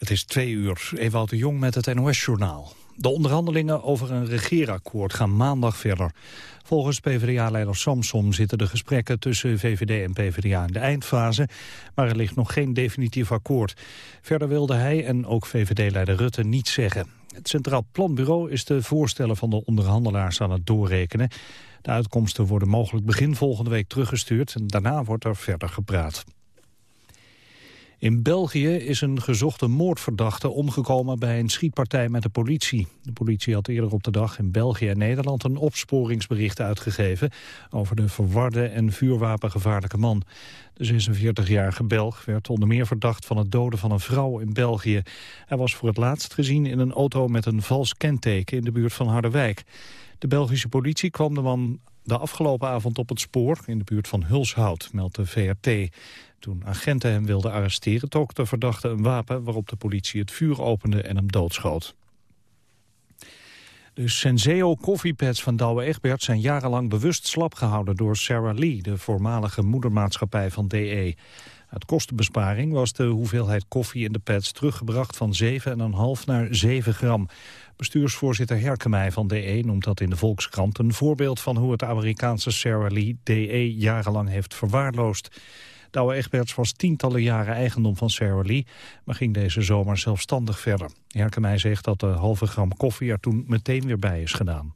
Het is twee uur. Ewout de Jong met het NOS-journaal. De onderhandelingen over een regeerakkoord gaan maandag verder. Volgens PvdA-leider Samsom zitten de gesprekken tussen VVD en PvdA in de eindfase, maar er ligt nog geen definitief akkoord. Verder wilde hij en ook VVD-leider Rutte niets zeggen. Het Centraal Planbureau is de voorstellen van de onderhandelaars aan het doorrekenen. De uitkomsten worden mogelijk begin volgende week teruggestuurd en daarna wordt er verder gepraat. In België is een gezochte moordverdachte omgekomen bij een schietpartij met de politie. De politie had eerder op de dag in België en Nederland een opsporingsbericht uitgegeven over de verwarde en vuurwapengevaarlijke man. De 46-jarige Belg werd onder meer verdacht van het doden van een vrouw in België. Hij was voor het laatst gezien in een auto met een vals kenteken in de buurt van Harderwijk. De Belgische politie kwam de man de afgelopen avond op het spoor in de buurt van Hulshout, meldt de VRT. Toen agenten hem wilden arresteren, trok de verdachte een wapen... waarop de politie het vuur opende en hem doodschoot. De Senseo koffiepads van Douwe Egberts zijn jarenlang bewust slap gehouden door Sarah Lee, de voormalige moedermaatschappij van DE. Uit kostenbesparing was de hoeveelheid koffie in de pads teruggebracht van 7,5 naar 7 gram. Bestuursvoorzitter Herkemij van DE noemt dat in de Volkskrant een voorbeeld van hoe het Amerikaanse Sarah Lee DE jarenlang heeft verwaarloosd. Douwe Egberts was tientallen jaren eigendom van Sarah Lee... maar ging deze zomer zelfstandig verder. Herkemij zegt dat de halve gram koffie er toen meteen weer bij is gedaan.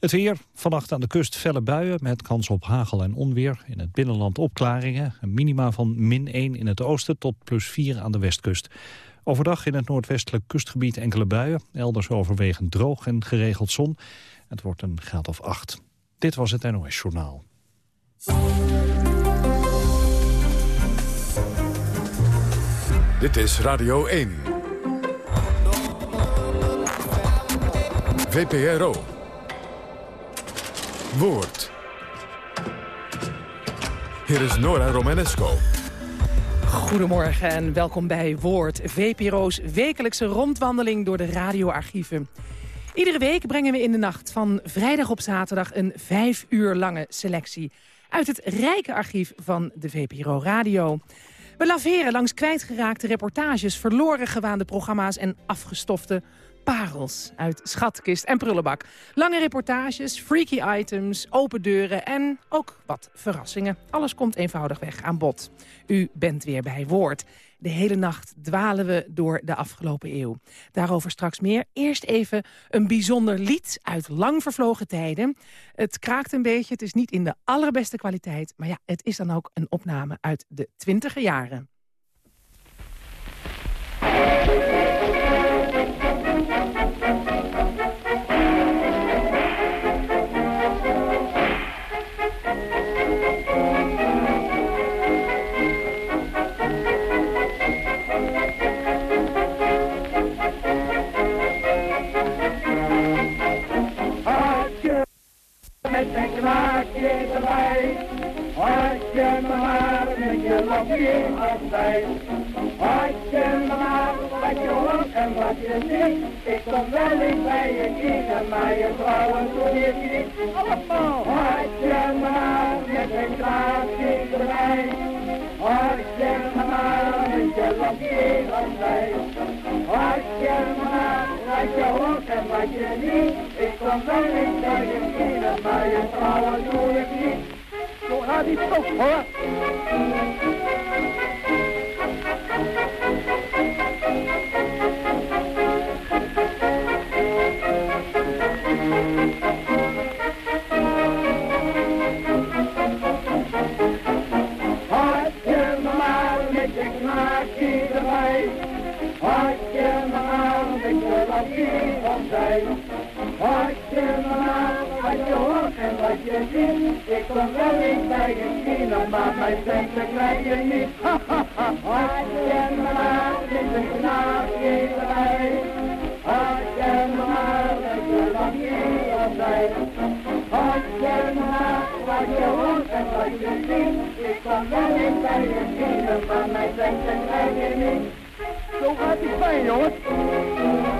Het weer, vannacht aan de kust felle buien met kans op hagel en onweer. In het binnenland opklaringen, een minima van min 1 in het oosten tot plus 4 aan de westkust. Overdag in het noordwestelijk kustgebied enkele buien, elders overwegend droog en geregeld zon. Het wordt een graad of 8. Dit was het NOS Journaal. Dit is Radio 1. VPRO. Woord. Hier is Nora Romanesco. Goedemorgen en welkom bij Woord, VPRO's wekelijkse rondwandeling door de radioarchieven. Iedere week brengen we in de nacht van vrijdag op zaterdag een vijf uur lange selectie uit het rijke archief van de VPRO Radio. We laveren langs kwijtgeraakte reportages, verloren gewaande programma's en afgestofte parels uit schatkist en prullenbak. Lange reportages, freaky items, open deuren en ook wat verrassingen. Alles komt eenvoudig weg aan bod. U bent weer bij woord. De hele nacht dwalen we door de afgelopen eeuw. Daarover straks meer. Eerst even een bijzonder lied uit lang vervlogen tijden. Het kraakt een beetje, het is niet in de allerbeste kwaliteit... maar ja, het is dan ook een opname uit de twintiger jaren. Geen altijd. Had je maar wat je hoort en wat je ziet. Ik kom wel eens bij je kijken, maar je vrouwen doe je niet. Had je maar met een glaasje erbij. Had je maar met je lapje altijd. Had je maar wat je hoort en wat je ziet. Ik kom wel eens je maar, had je hoort en wat je ziet. Ik kom wel niet bij je kino, maar mijn centen krijg je niet. Had je maar, dit een knaapje erbij. Had je maar, dat je wat hier zijn. Had je wat je hoort en wat je ziet. Ik kom wel niet bij je kino, maar mijn centen krijg je niet. Zo gaat het fijn, jongens.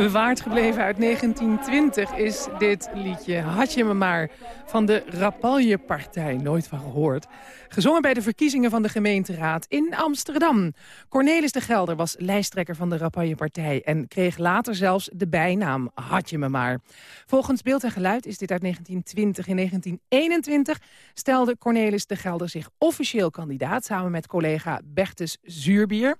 Bewaard gebleven uit 1920 is dit liedje Had je me maar van de Rapalje-partij. Nooit van gehoord. Gezongen bij de verkiezingen van de gemeenteraad in Amsterdam. Cornelis de Gelder was lijsttrekker van de Rapalje-partij... en kreeg later zelfs de bijnaam Had je me maar. Volgens Beeld en Geluid is dit uit 1920. In 1921 stelde Cornelis de Gelder zich officieel kandidaat... samen met collega Bertus Zuurbier...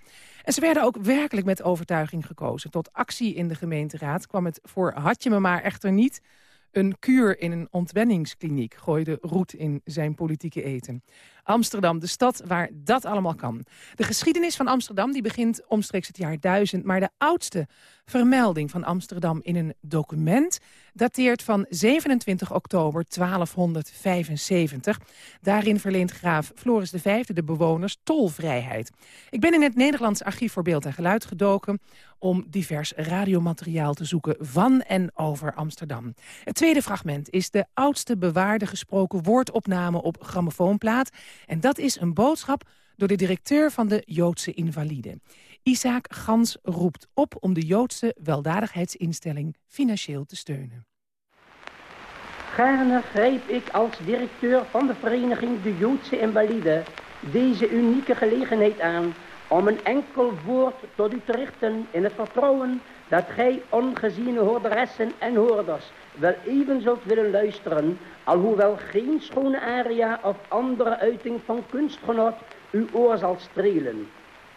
En ze werden ook werkelijk met overtuiging gekozen. Tot actie in de gemeenteraad kwam het voor Had je me maar echter niet... Een kuur in een ontwenningskliniek gooide Roet in zijn politieke eten. Amsterdam, de stad waar dat allemaal kan. De geschiedenis van Amsterdam die begint omstreeks het jaar 1000... maar de oudste vermelding van Amsterdam in een document... dateert van 27 oktober 1275. Daarin verleent graaf Floris V de bewoners tolvrijheid. Ik ben in het Nederlands Archief voor Beeld en Geluid gedoken... om divers radiomateriaal te zoeken van en over Amsterdam. Het tweede fragment is de oudste bewaarde gesproken woordopname op grammofoonplaat... En dat is een boodschap door de directeur van de Joodse Invalide. Isaac Gans roept op om de Joodse weldadigheidsinstelling financieel te steunen. Gaarne grijp ik als directeur van de vereniging De Joodse Invalide deze unieke gelegenheid aan om een enkel woord tot u te richten in het vertrouwen dat gij ongeziene hoorderessen en hoorders wel even zult willen luisteren, alhoewel geen schone aria of andere uiting van kunstgenot uw oor zal strelen.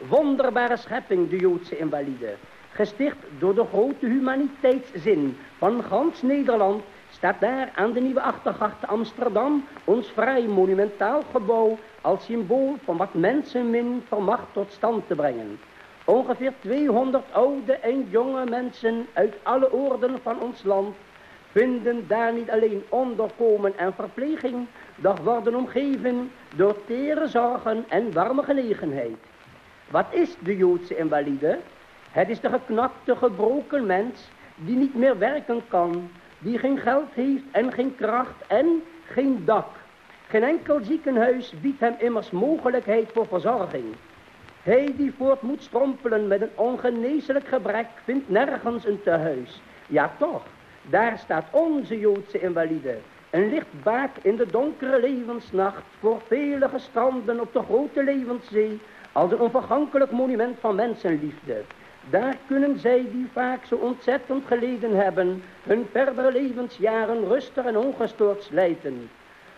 Wonderbare schepping, de Joodse invalide. Gesticht door de grote humaniteitszin van gans Nederland, staat daar aan de Nieuwe Achtergracht Amsterdam ons vrij monumentaal gebouw als symbool van wat mensenmin vermacht tot stand te brengen. Ongeveer 200 oude en jonge mensen uit alle oorden van ons land vinden daar niet alleen onderkomen en verpleging, doch worden omgeven door tere zorgen en warme genegenheid. Wat is de Joodse invalide? Het is de geknakte, gebroken mens die niet meer werken kan, die geen geld heeft en geen kracht en geen dak. Geen enkel ziekenhuis biedt hem immers mogelijkheid voor verzorging. Hij die voort moet strompelen met een ongeneeslijk gebrek vindt nergens een tehuis. Ja toch, daar staat onze Joodse invalide. Een lichtbaak in de donkere levensnacht voor vele stranden op de grote levenszee als een onvergankelijk monument van mensenliefde. Daar kunnen zij die vaak zo ontzettend geleden hebben, hun verdere levensjaren rustig en ongestoord slijten.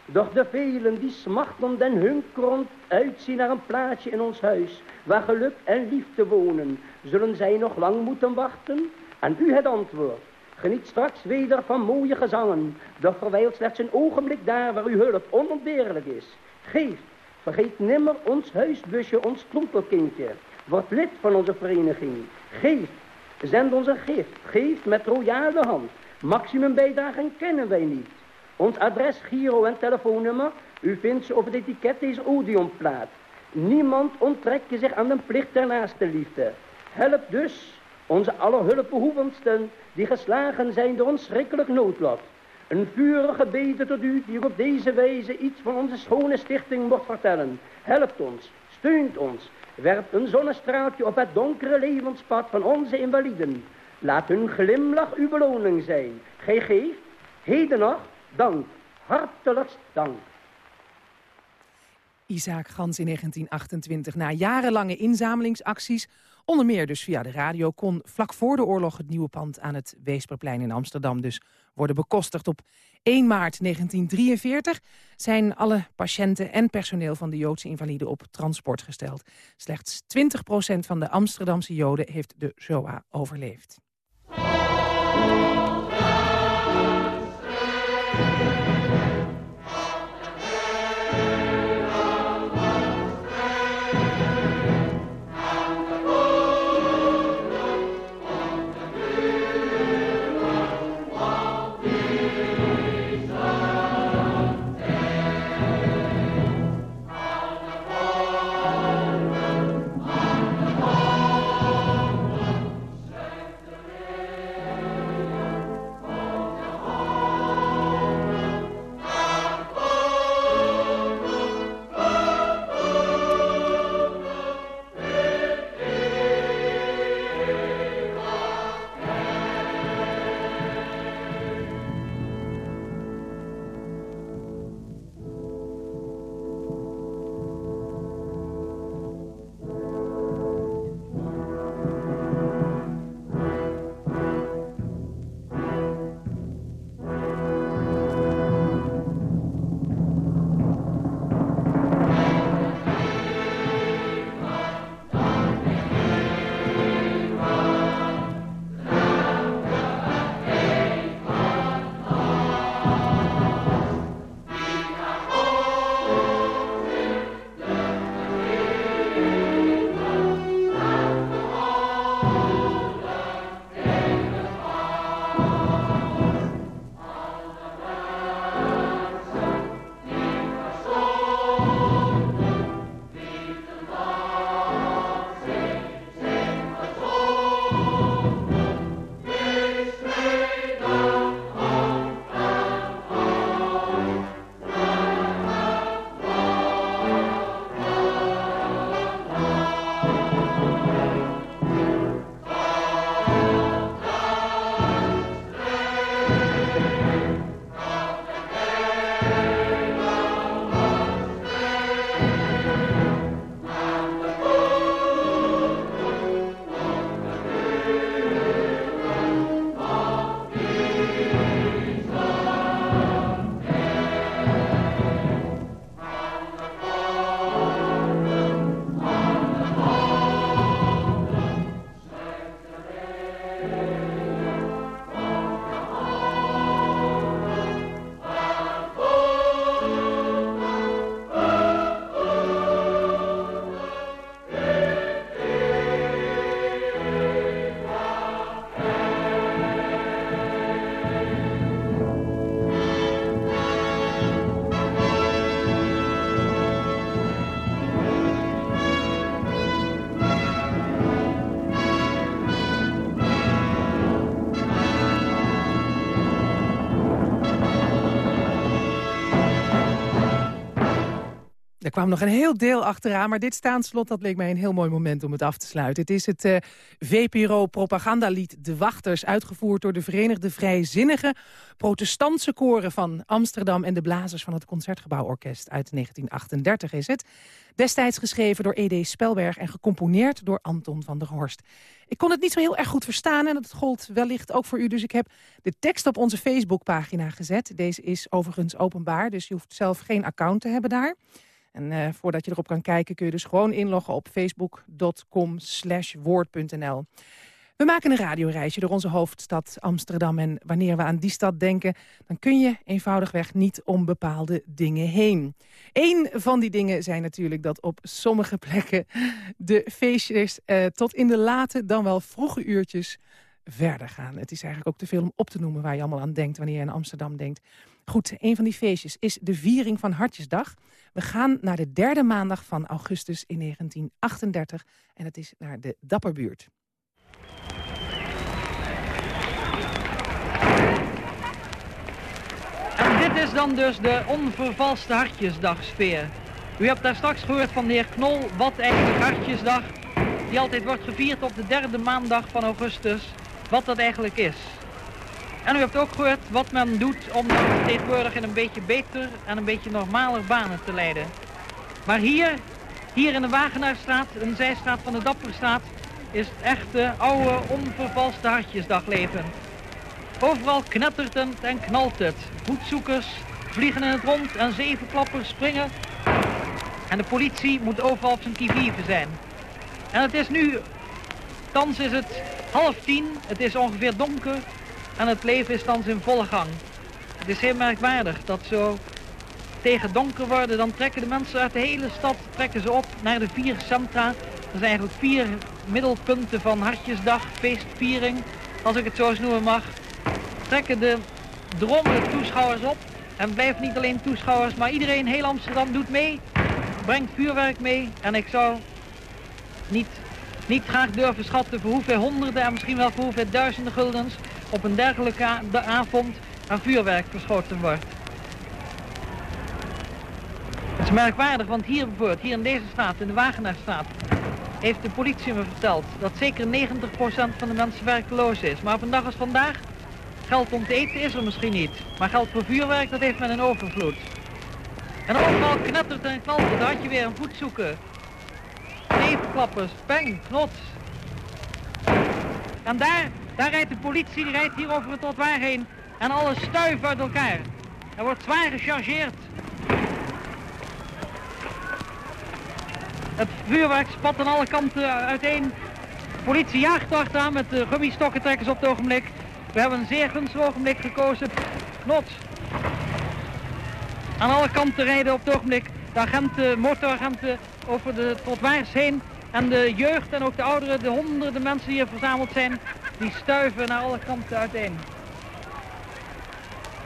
Doch de velen die smachtend en hunkerend uitzien naar een plaatsje in ons huis, waar geluk en liefde wonen, zullen zij nog lang moeten wachten? En u het antwoord. Geniet straks weder van mooie gezangen, doch verwijlt slechts een ogenblik daar waar uw hulp onontbeerlijk is. Geef, vergeet nimmer ons huisbusje, ons troepelkindje. Word lid van onze vereniging. Geef, zend ons een gift. Geef met royale hand. Maximum bijdragen kennen wij niet. Ons adres, giro en telefoonnummer, u vindt ze op het etiket deze Odeonplaat. Niemand onttrekt zich aan de plicht ter naaste liefde. Help dus onze allerhulpbehoevendsten die geslagen zijn door een schrikkelijk noodlot. Een vurige bede tot u die op deze wijze iets van onze schone stichting mocht vertellen. Helpt ons, steunt ons, werpt een zonnestraaltje op het donkere levenspad van onze invaliden. Laat hun glimlach uw beloning zijn. Gij geeft, heden dank, hartelijkst dank. Isaac Gans in 1928. Na jarenlange inzamelingsacties Onder meer dus via de radio kon vlak voor de oorlog het nieuwe pand aan het Weesperplein in Amsterdam dus worden bekostigd. Op 1 maart 1943 zijn alle patiënten en personeel van de Joodse invaliden op transport gesteld. Slechts 20% van de Amsterdamse Joden heeft de Shoah overleefd. Er kwam nog een heel deel achteraan, maar dit staanslot dat leek mij een heel mooi moment om het af te sluiten. Het is het uh, VPRO-propagandalied De Wachters, uitgevoerd door de Verenigde Vrijzinnige protestantse koren van Amsterdam en de blazers van het Concertgebouworkest uit 1938 is het. Destijds geschreven door E.D. Spelberg en gecomponeerd door Anton van der Horst. Ik kon het niet zo heel erg goed verstaan en dat gold wellicht ook voor u. Dus ik heb de tekst op onze Facebookpagina gezet. Deze is overigens openbaar, dus je hoeft zelf geen account te hebben daar. En uh, voordat je erop kan kijken kun je dus gewoon inloggen op facebook.com woord.nl. We maken een radioreisje door onze hoofdstad Amsterdam. En wanneer we aan die stad denken, dan kun je eenvoudigweg niet om bepaalde dingen heen. Eén van die dingen zijn natuurlijk dat op sommige plekken de feestjes eh, tot in de late, dan wel vroege uurtjes verder gaan. Het is eigenlijk ook te veel om op te noemen waar je allemaal aan denkt wanneer je aan Amsterdam denkt. Goed, een van die feestjes is de viering van Hartjesdag. We gaan naar de derde maandag van augustus in 1938 en het is naar de Dapperbuurt. En dit is dan dus de onvervalste Hartjesdagsfeer. U hebt daar straks gehoord van de heer Knol wat eigenlijk Hartjesdag, die altijd wordt gevierd op de derde maandag van augustus, wat dat eigenlijk is. En u hebt ook gehoord wat men doet om tegenwoordig in een beetje beter en een beetje normaler banen te leiden. Maar hier, hier in de Wagenaarstraat, een zijstraat van de Dapperstraat, is het echte, oude, onvervalste hartjesdagleven. Overal knettert het en knalt het. Voetzoekers vliegen in het rond en zevenklappers springen. En de politie moet overal op zijn kivive zijn. En het is nu, thans is het half tien, het is ongeveer donker en het leven is thans in volle gang. Het is heel merkwaardig dat zo tegen donker worden, dan trekken de mensen uit de hele stad trekken ze op naar de vier centra. Dat zijn eigenlijk vier middelpunten van Hartjesdag, feestviering, als ik het zo eens noemen mag. Trekken de drommende toeschouwers op. En blijven niet alleen toeschouwers, maar iedereen, heel Amsterdam doet mee. Brengt vuurwerk mee. En ik zou niet, niet graag durven schatten voor hoeveel honderden en misschien wel voor hoeveel duizenden guldens op een dergelijke avond aan vuurwerk verschoten wordt. Het is merkwaardig, want hier bijvoorbeeld, hier in deze straat, in de Wagenaarstraat, heeft de politie me verteld dat zeker 90% van de mensen werkloos is. Maar op een dag als vandaag, geld om te eten is er misschien niet. Maar geld voor vuurwerk, dat heeft men in overvloed. En overal knettert en knalt het, had je weer een voet zoeken. Nevenklappers, peng, knots. En daar daar rijdt de politie, die rijdt hier over het trottoir heen. En alles stuift uit elkaar. Er wordt zwaar gechargeerd. Het vuurwerk spat aan alle kanten uiteen. De politie jaagt achteraan met de gummistokkentrekkers op het ogenblik. We hebben een zeer gunstig ogenblik gekozen. Not. Aan alle kanten rijden op het ogenblik de agenten, motoragenten over de trottoirs heen. En de jeugd en ook de ouderen, de honderden mensen die hier verzameld zijn, die stuiven naar alle kanten uiteen.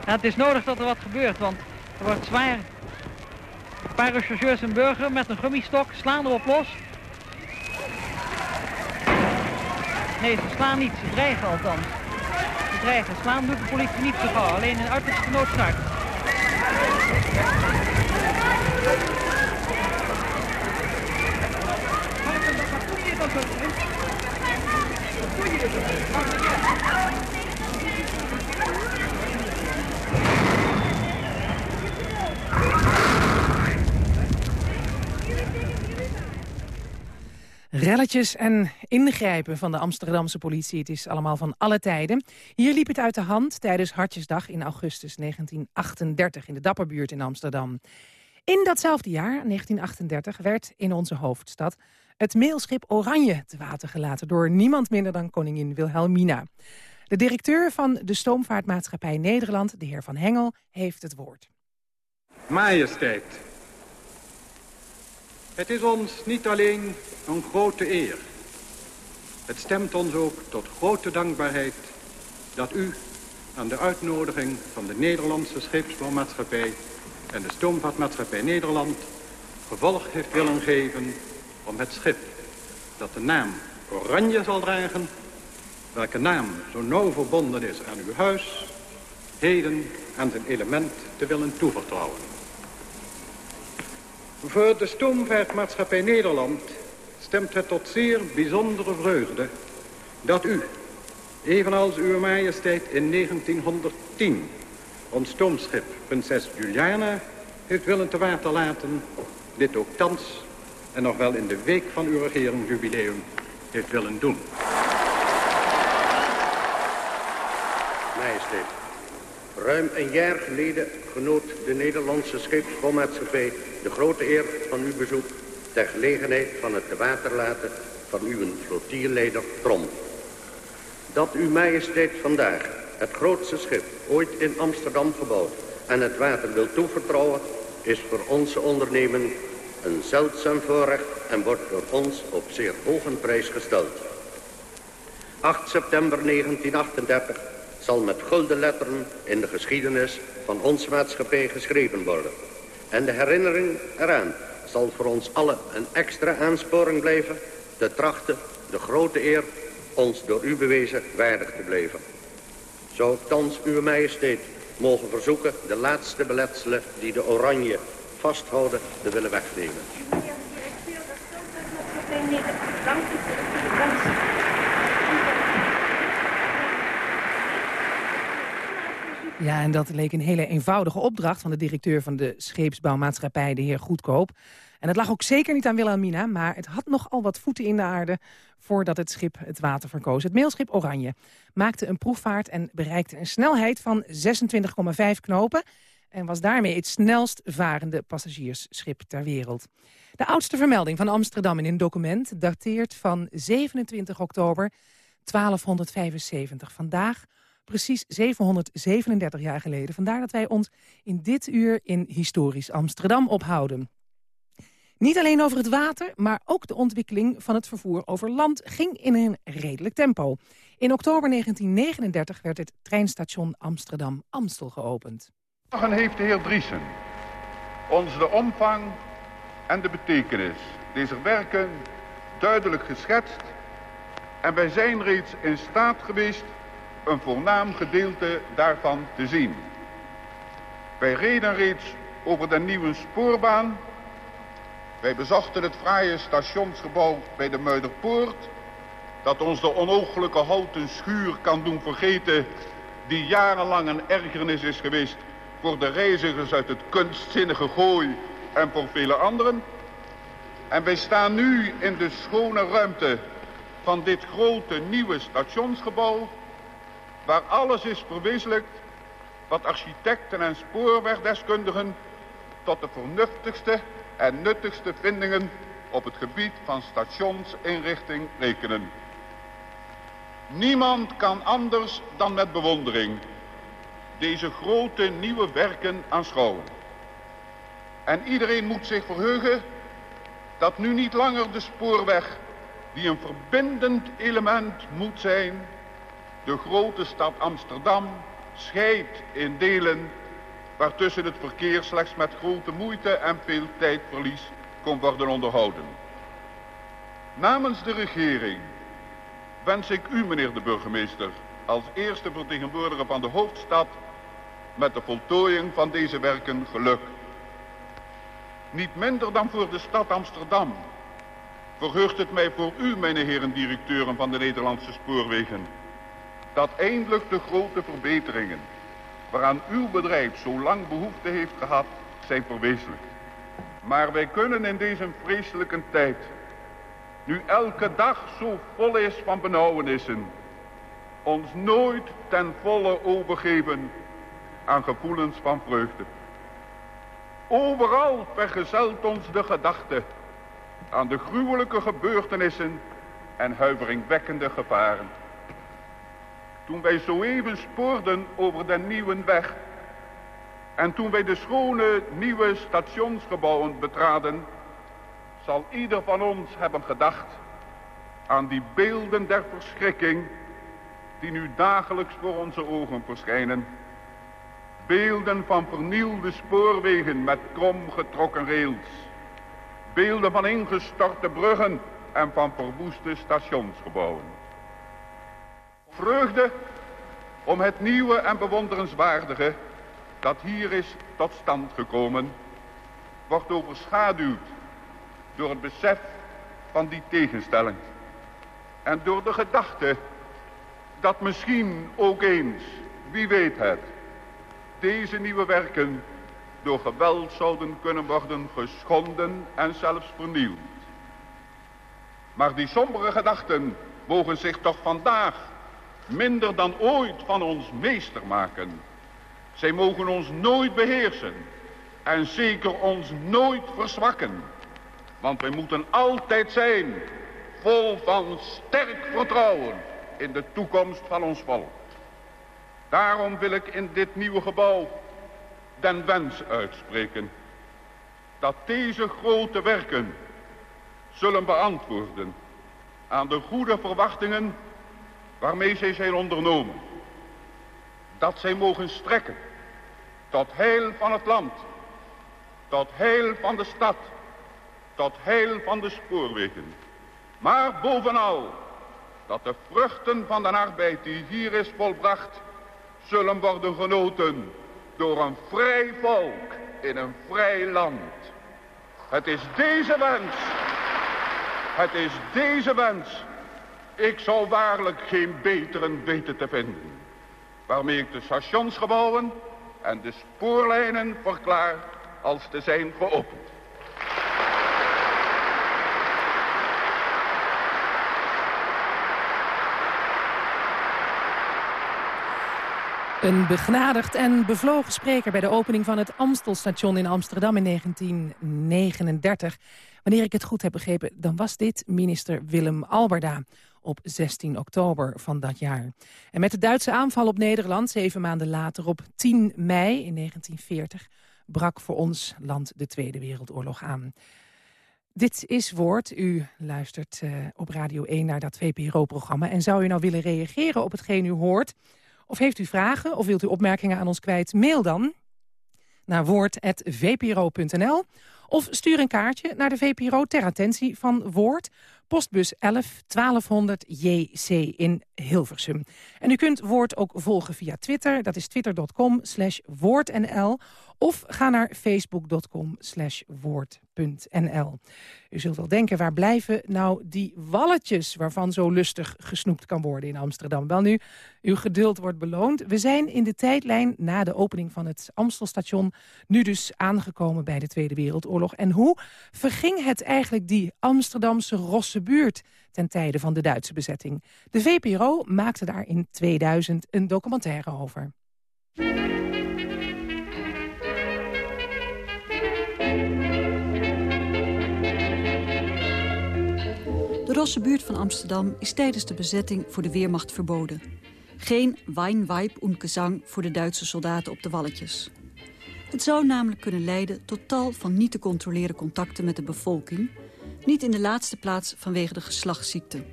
het is nodig dat er wat gebeurt, want er wordt zwaar. Een paar rechercheurs en burger met een gummistok slaan erop los. Nee, ze slaan niet, ze dreigen althans. Ze dreigen. Slaan doet de politie niet zo gauw, alleen in uiterste noodzaak. Relletjes en ingrijpen van de Amsterdamse politie. Het is allemaal van alle tijden. Hier liep het uit de hand tijdens Hartjesdag in augustus 1938... in de Dapperbuurt in Amsterdam. In datzelfde jaar, 1938, werd in onze hoofdstad het mailschip Oranje te water gelaten... door niemand minder dan koningin Wilhelmina. De directeur van de Stoomvaartmaatschappij Nederland, de heer Van Hengel, heeft het woord. Majesteit, het is ons niet alleen een grote eer. Het stemt ons ook tot grote dankbaarheid dat u aan de uitnodiging van de Nederlandse Scheepsbouwmaatschappij en de Stoomvaartmaatschappij Nederland gevolg heeft willen geven om het schip dat de naam Oranje zal dragen, welke naam zo nauw verbonden is aan uw huis, heden aan zijn element te willen toevertrouwen. Voor de stoomvaartmaatschappij Nederland stemt het tot zeer bijzondere vreugde dat u, evenals uw majesteit in 1910, ons stoomschip Prinses Juliana heeft willen te water laten, dit ook thans en nog wel in de week van uw regeringsjubileum heeft willen doen. Majesteit, ruim een jaar geleden genoot de Nederlandse scheepsbouwmaatschappij de grote eer van uw bezoek ter gelegenheid van het te water laten van uw flottilleleider Trom. Dat uw majesteit vandaag het grootste schip ooit in Amsterdam gebouwd en het water wil toevertrouwen, is voor onze onderneming een zeldzaam voorrecht en wordt door ons op zeer hoge prijs gesteld. 8 september 1938 zal met gulden letteren in de geschiedenis van onze maatschappij geschreven worden. En de herinnering eraan zal voor ons allen een extra aansporing blijven... te trachten de grote eer ons door u bewezen waardig te blijven. Zou ik thans uw majesteit mogen verzoeken de laatste beletselen die de oranje vasthouden te willen wegnemen. Ja, en dat leek een hele eenvoudige opdracht van de directeur van de scheepsbouwmaatschappij, de heer Goedkoop. En het lag ook zeker niet aan Wilhelmina, maar het had nogal wat voeten in de aarde voordat het schip het water verkoos. Het mailschip Oranje maakte een proefvaart en bereikte een snelheid van 26,5 knopen en was daarmee het snelst varende passagiersschip ter wereld. De oudste vermelding van Amsterdam in een document dateert van 27 oktober 1275. Vandaag precies 737 jaar geleden. Vandaar dat wij ons in dit uur in historisch Amsterdam ophouden. Niet alleen over het water, maar ook de ontwikkeling van het vervoer over land ging in een redelijk tempo. In oktober 1939 werd het treinstation Amsterdam-Amstel geopend. Morgen heeft de heer Driesen ons de omvang en de betekenis deze werken duidelijk geschetst en wij zijn reeds in staat geweest een voornaam gedeelte daarvan te zien. Wij reden reeds over de nieuwe spoorbaan. Wij bezochten het fraaie stationsgebouw bij de Muiderpoort... dat ons de onogelijke houten schuur kan doen vergeten... die jarenlang een ergernis is geweest... voor de reizigers uit het kunstzinnige gooi en voor vele anderen. En wij staan nu in de schone ruimte van dit grote nieuwe stationsgebouw waar alles is verwezenlijkt wat architecten en spoorwegdeskundigen tot de vernuftigste en nuttigste vindingen op het gebied van stationsinrichting rekenen. Niemand kan anders dan met bewondering deze grote nieuwe werken aanschouwen. En iedereen moet zich verheugen dat nu niet langer de spoorweg die een verbindend element moet zijn de grote stad Amsterdam scheidt in delen waartussen het verkeer slechts met grote moeite en veel tijdverlies kon worden onderhouden. Namens de regering wens ik u, meneer de burgemeester, als eerste vertegenwoordiger van de hoofdstad met de voltooiing van deze werken geluk. Niet minder dan voor de stad Amsterdam verheugt het mij voor u, mijn heren directeuren van de Nederlandse spoorwegen, dat eindelijk de grote verbeteringen waaraan uw bedrijf zo lang behoefte heeft gehad, zijn verwezenlijkt. Maar wij kunnen in deze vreselijke tijd, nu elke dag zo vol is van benauwenissen, ons nooit ten volle overgeven aan gevoelens van vreugde. Overal vergezelt ons de gedachte aan de gruwelijke gebeurtenissen en huiveringwekkende gevaren. Toen wij zo even spoorden over de nieuwe weg. En toen wij de schone nieuwe stationsgebouwen betraden. Zal ieder van ons hebben gedacht aan die beelden der verschrikking. Die nu dagelijks voor onze ogen verschijnen. Beelden van vernielde spoorwegen met krom getrokken rails. Beelden van ingestorte bruggen en van verwoeste stationsgebouwen vreugde om het nieuwe en bewonderenswaardige dat hier is tot stand gekomen. wordt overschaduwd door het besef van die tegenstelling. En door de gedachte dat misschien ook eens, wie weet het, deze nieuwe werken door geweld zouden kunnen worden geschonden en zelfs vernieuwd. Maar die sombere gedachten mogen zich toch vandaag minder dan ooit van ons meester maken. Zij mogen ons nooit beheersen en zeker ons nooit verzwakken. Want wij moeten altijd zijn vol van sterk vertrouwen in de toekomst van ons volk. Daarom wil ik in dit nieuwe gebouw den wens uitspreken dat deze grote werken zullen beantwoorden aan de goede verwachtingen waarmee zij zijn ondernomen. Dat zij mogen strekken tot heil van het land, tot heil van de stad, tot heil van de spoorwegen. Maar bovenal dat de vruchten van de arbeid die hier is volbracht, zullen worden genoten door een vrij volk in een vrij land. Het is deze wens, het is deze wens, ik zou waarlijk geen betere weten te vinden, waarmee ik de stationsgebouwen en de spoorlijnen verklaar als te zijn geopend. Een begnadigd en bevlogen spreker bij de opening van het Amstelstation in Amsterdam in 1939. Wanneer ik het goed heb begrepen, dan was dit minister Willem Alberda op 16 oktober van dat jaar. En met de Duitse aanval op Nederland, zeven maanden later op 10 mei in 1940... brak voor ons land de Tweede Wereldoorlog aan. Dit is Woord. U luistert uh, op Radio 1 naar dat VPRO-programma. En zou u nou willen reageren op hetgeen u hoort... Of heeft u vragen of wilt u opmerkingen aan ons kwijt? Mail dan naar woord.vpro.nl of stuur een kaartje naar de VPRO ter attentie van Woord... postbus 11 1200 JC in Hilversum. En u kunt Woord ook volgen via Twitter. Dat is twitter.com slash woordnl. Of ga naar facebook.com slash woord.nl. U zult wel denken, waar blijven nou die walletjes... waarvan zo lustig gesnoept kan worden in Amsterdam? Wel nu, uw geduld wordt beloond. We zijn in de tijdlijn na de opening van het Amstelstation... nu dus aangekomen bij de Tweede Wereldoorlog. En hoe verging het eigenlijk die Amsterdamse rosse buurt... ten tijde van de Duitse bezetting? De VPRO maakte daar in 2000 een documentaire over. De rosse buurt van Amsterdam is tijdens de bezetting voor de Weermacht verboden. Geen Wein, Weib und Gezang voor de Duitse soldaten op de walletjes. Het zou namelijk kunnen leiden tot tal van niet te controleren contacten met de bevolking... niet in de laatste plaats vanwege de geslachtsziekte.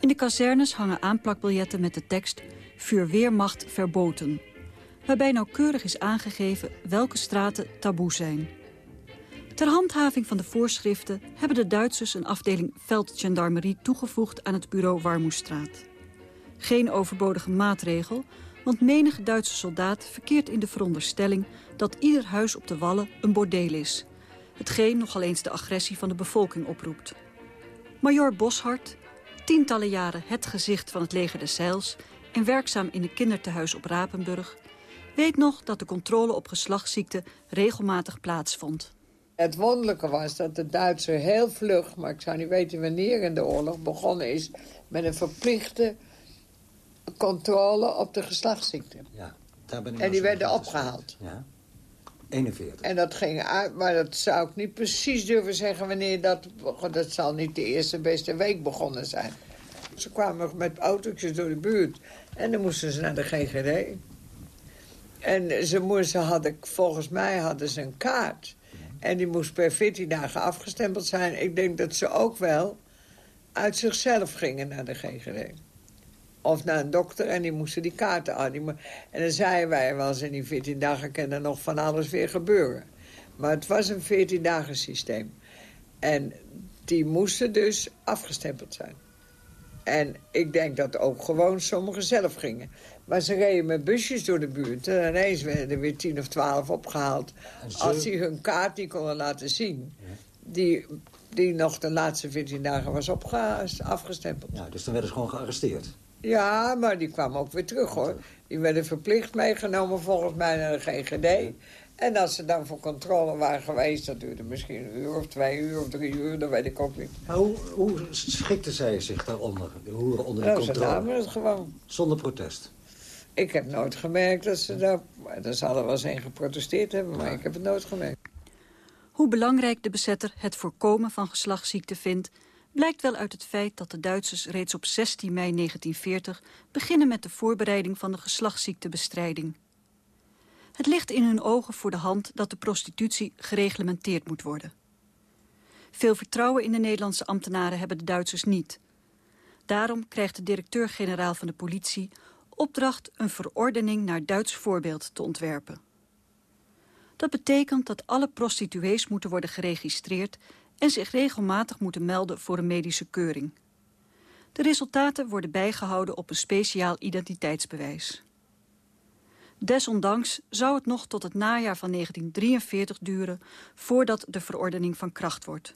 In de kazernes hangen aanplakbiljetten met de tekst... Vuur Weermacht verboten... waarbij nauwkeurig is aangegeven welke straten taboe zijn... Ter handhaving van de voorschriften hebben de Duitsers een afdeling veldgendarmerie toegevoegd aan het bureau Warmoestraat. Geen overbodige maatregel, want menige Duitse soldaat verkeert in de veronderstelling dat ieder huis op de Wallen een bordeel is. Hetgeen nogal eens de agressie van de bevolking oproept. Major Boshart, tientallen jaren het gezicht van het leger des Zeils... en werkzaam in een kindertehuis op Rapenburg... weet nog dat de controle op geslachtsziekten regelmatig plaatsvond. Het wonderlijke was dat de Duitsers heel vlug, maar ik zou niet weten wanneer in de oorlog, begonnen is met een verplichte controle op de geslachtsziekte. Ja, daar ben ik en die werden opgehaald. Ja, 41. En dat ging uit, maar dat zou ik niet precies durven zeggen wanneer dat... Dat zal niet de eerste beste week begonnen zijn. Ze kwamen met autootjes door de buurt en dan moesten ze naar de GGD. En ze, moesten, hadden, volgens mij hadden ze een kaart en die moest per 14 dagen afgestempeld zijn. Ik denk dat ze ook wel uit zichzelf gingen naar de GGD. Of naar een dokter en die moesten die kaarten aan. En dan zeiden wij wel eens in die 14 dagen kan er nog van alles weer gebeuren. Maar het was een 14 dagen systeem. En die moesten dus afgestempeld zijn. En ik denk dat ook gewoon sommigen zelf gingen. Maar ze reden met busjes door de buurt. En ineens werden er weer tien of twaalf opgehaald. Als die hun kaart niet konden laten zien. Die, die nog de laatste 14 dagen was afgestempeld. Ja, dus dan werden ze gewoon gearresteerd. Ja, maar die kwamen ook weer terug, hoor. Die werden verplicht meegenomen volgens mij naar de GGD. En als ze dan voor controle waren geweest... dat duurde misschien een uur of twee uur of drie uur, dat weet ik ook niet. Maar hoe, hoe schikten zij zich daaronder? De hoeren onder de Nou, ze controle? namen het gewoon. Zonder protest? Ik heb nooit gemerkt dat ze daar... Er zal er wel eens een geprotesteerd hebben, maar ik heb het nooit gemerkt. Hoe belangrijk de bezetter het voorkomen van geslachtsziekten vindt... blijkt wel uit het feit dat de Duitsers reeds op 16 mei 1940... beginnen met de voorbereiding van de geslachtsziektebestrijding. Het ligt in hun ogen voor de hand dat de prostitutie gereglementeerd moet worden. Veel vertrouwen in de Nederlandse ambtenaren hebben de Duitsers niet. Daarom krijgt de directeur-generaal van de politie opdracht een verordening naar Duits voorbeeld te ontwerpen. Dat betekent dat alle prostituees moeten worden geregistreerd en zich regelmatig moeten melden voor een medische keuring. De resultaten worden bijgehouden op een speciaal identiteitsbewijs. Desondanks zou het nog tot het najaar van 1943 duren voordat de verordening van kracht wordt.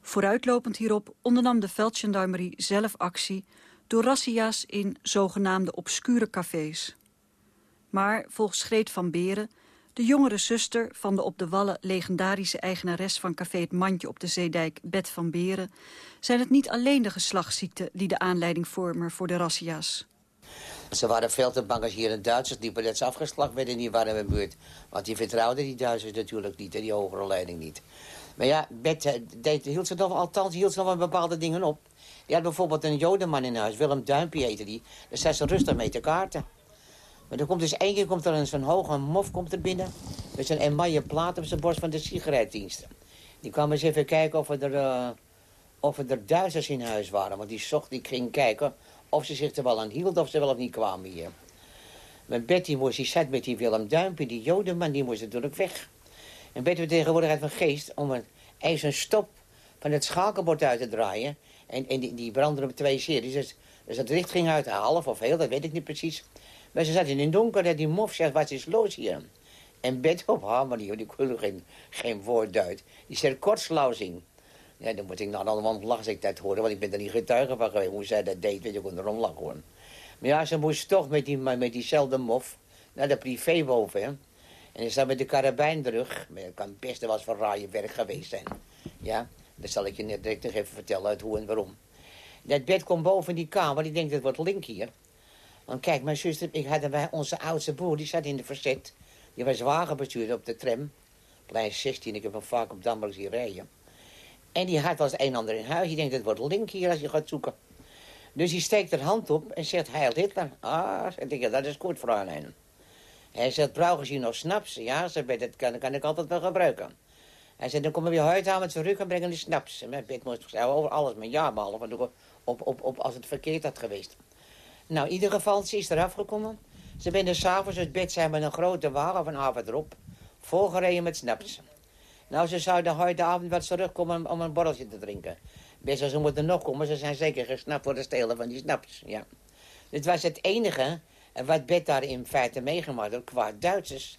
Vooruitlopend hierop ondernam de veldgendarmerie zelf actie door razzia's in zogenaamde obscure cafés. Maar volgens Greet van Beren, de jongere zuster van de op de Wallen legendarische eigenares van café Het Mandje op de Zeedijk, Bet van Beren, zijn het niet alleen de geslachtsziekten die de aanleiding vormen voor de razzia's. Ze waren veel te bang als hier een Duitsers dat ze afgeslacht werden in die warme buurt. Want die vertrouwden die Duitsers natuurlijk niet en die hogere leiding niet. Maar ja, Bet eh, deed, hield ze althans hield ze nog wel bepaalde dingen op. Die had bijvoorbeeld een jodenman in huis, Willem Duimpje heette die. Daar zat ze rustig mee te kaarten. Er komt dus één keer komt er een zo'n hoge mof komt er binnen. Met zo'n emaille plaat op zijn borst van de sigaretdiensten. Die kwam eens even kijken of er, eh, of er Duitsers in huis waren. Want die zocht, die ging kijken of ze zich er wel aan hield of ze wel of niet kwamen hier. Maar Betty moest, die zat met die Willem Duimpje, die jodenman, die moest natuurlijk weg. En Betty had tegenwoordig van geest om een, eens een stop van het schakelbord uit te draaien. En, en die, die op twee series. Dus, dus het licht ging uit, half of heel, dat weet ik niet precies. Maar ze zat in het donker en die mof zegt, wat is los hier? En Betty op haar manier, die kon geen, geen woord uit. Die zei kortslauzing. Ja, dan moet ik nou allemaal lachen als ik dat hoorde, want ik ben er niet getuige van geweest hoe zij dat deed, weet je, ik kon erom lachen hoor. Maar ja, ze moest toch met, die, met diezelfde mof naar de privé boven, hè. En ze zat met de karabijn terug, maar dat kan best wel eens van raaie werk geweest zijn. Ja, dat zal ik je net direct nog even vertellen uit hoe en waarom. Dat bed komt boven die kamer, die denkt, het wordt link hier. Want kijk, mijn zuster, ik had bij onze oudste broer, die zat in de verzet. Die was wagenbestuurder op de tram. Plein 16, ik heb hem vaak op Dammer zien rijden. En die had wel een en ander in huis. Die denkt, het wordt link hier als je gaat zoeken. Dus die steekt er hand op en zegt, Heil Hitler. Ah, ik, dat is goed, vrouwlijn. Hij zegt, brauchen ze nog snaps? Ja, ze dat kan, ik altijd wel gebruiken. Hij zegt, dan we weer huid met terug en brengen die snaps. En mijn bed moest over alles, maar ja, behalve op, op, op als het verkeerd had geweest. Nou, in ieder geval, ze is eraf gekomen. Ze zijn s'avonds uit bed zijn met een grote wagen van avond erop. Volgereden met snaps. Nou, ze zouden heute avond wel terugkomen om een borreltje te drinken. Best wel, ze moeten nog komen. Ze zijn zeker gesnapt voor het stelen van die snaps. Ja. Dit was het enige wat Bet daar in feite meegemaakt had qua Duitsers.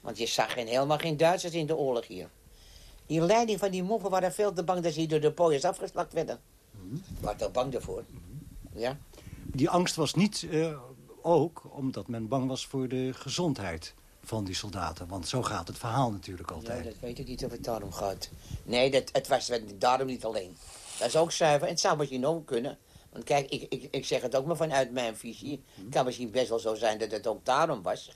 Want je zag geen, helemaal geen Duitsers in de oorlog hier. Die leiding van die moffen waren veel te bang dat ze door de pooiers afgeslacht werden. Mm Waren er bang daarvoor. Ja. Die angst was niet uh, ook omdat men bang was voor de gezondheid van die soldaten. Want zo gaat het verhaal natuurlijk altijd. Ja, dat weet ik niet of het daarom gaat. Nee, dat, het was daarom niet alleen. Dat is ook zuiver. En het zou misschien ook kunnen. Want kijk, ik, ik, ik zeg het ook maar vanuit mijn visie. Het kan misschien best wel zo zijn dat het ook daarom was.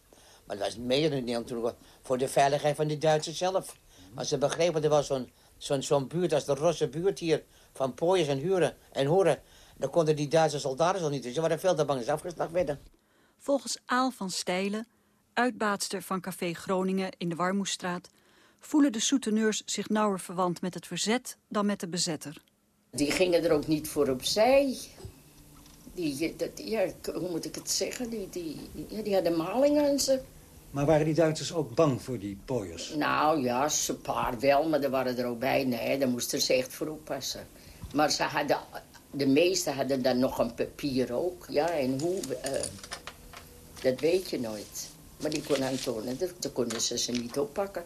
Maar dat was meer natuurlijk voor de veiligheid van de Duitsers zelf. Want ze begrepen, er was zo'n zo'n zo'n buurt als de Rosse buurt hier... van pooiers en huren en horen. Dan konden die Duitse soldaten zo niet. Ze waren veel te bang dat ze afgeslacht werden. Volgens Aal van Stijlen, uitbaatster van Café Groningen in de Warmoestraat... voelen de souteneurs zich nauwer verwant met het verzet dan met de bezetter. Die gingen er ook niet voor opzij. Die, dat, ja, hoe moet ik het zeggen? Die, die, ja, die hadden malingen en ze. Maar waren die Duitsers ook bang voor die pooiers? Nou ja, een paar wel, maar er waren er ook bij. Nee, daar moesten ze echt voor oppassen. Maar ze hadden, de meesten hadden dan nog een papier ook. Ja, en hoe... Uh, Dat weet je nooit. Maar die kon aantonen, dan konden ze ze niet oppakken.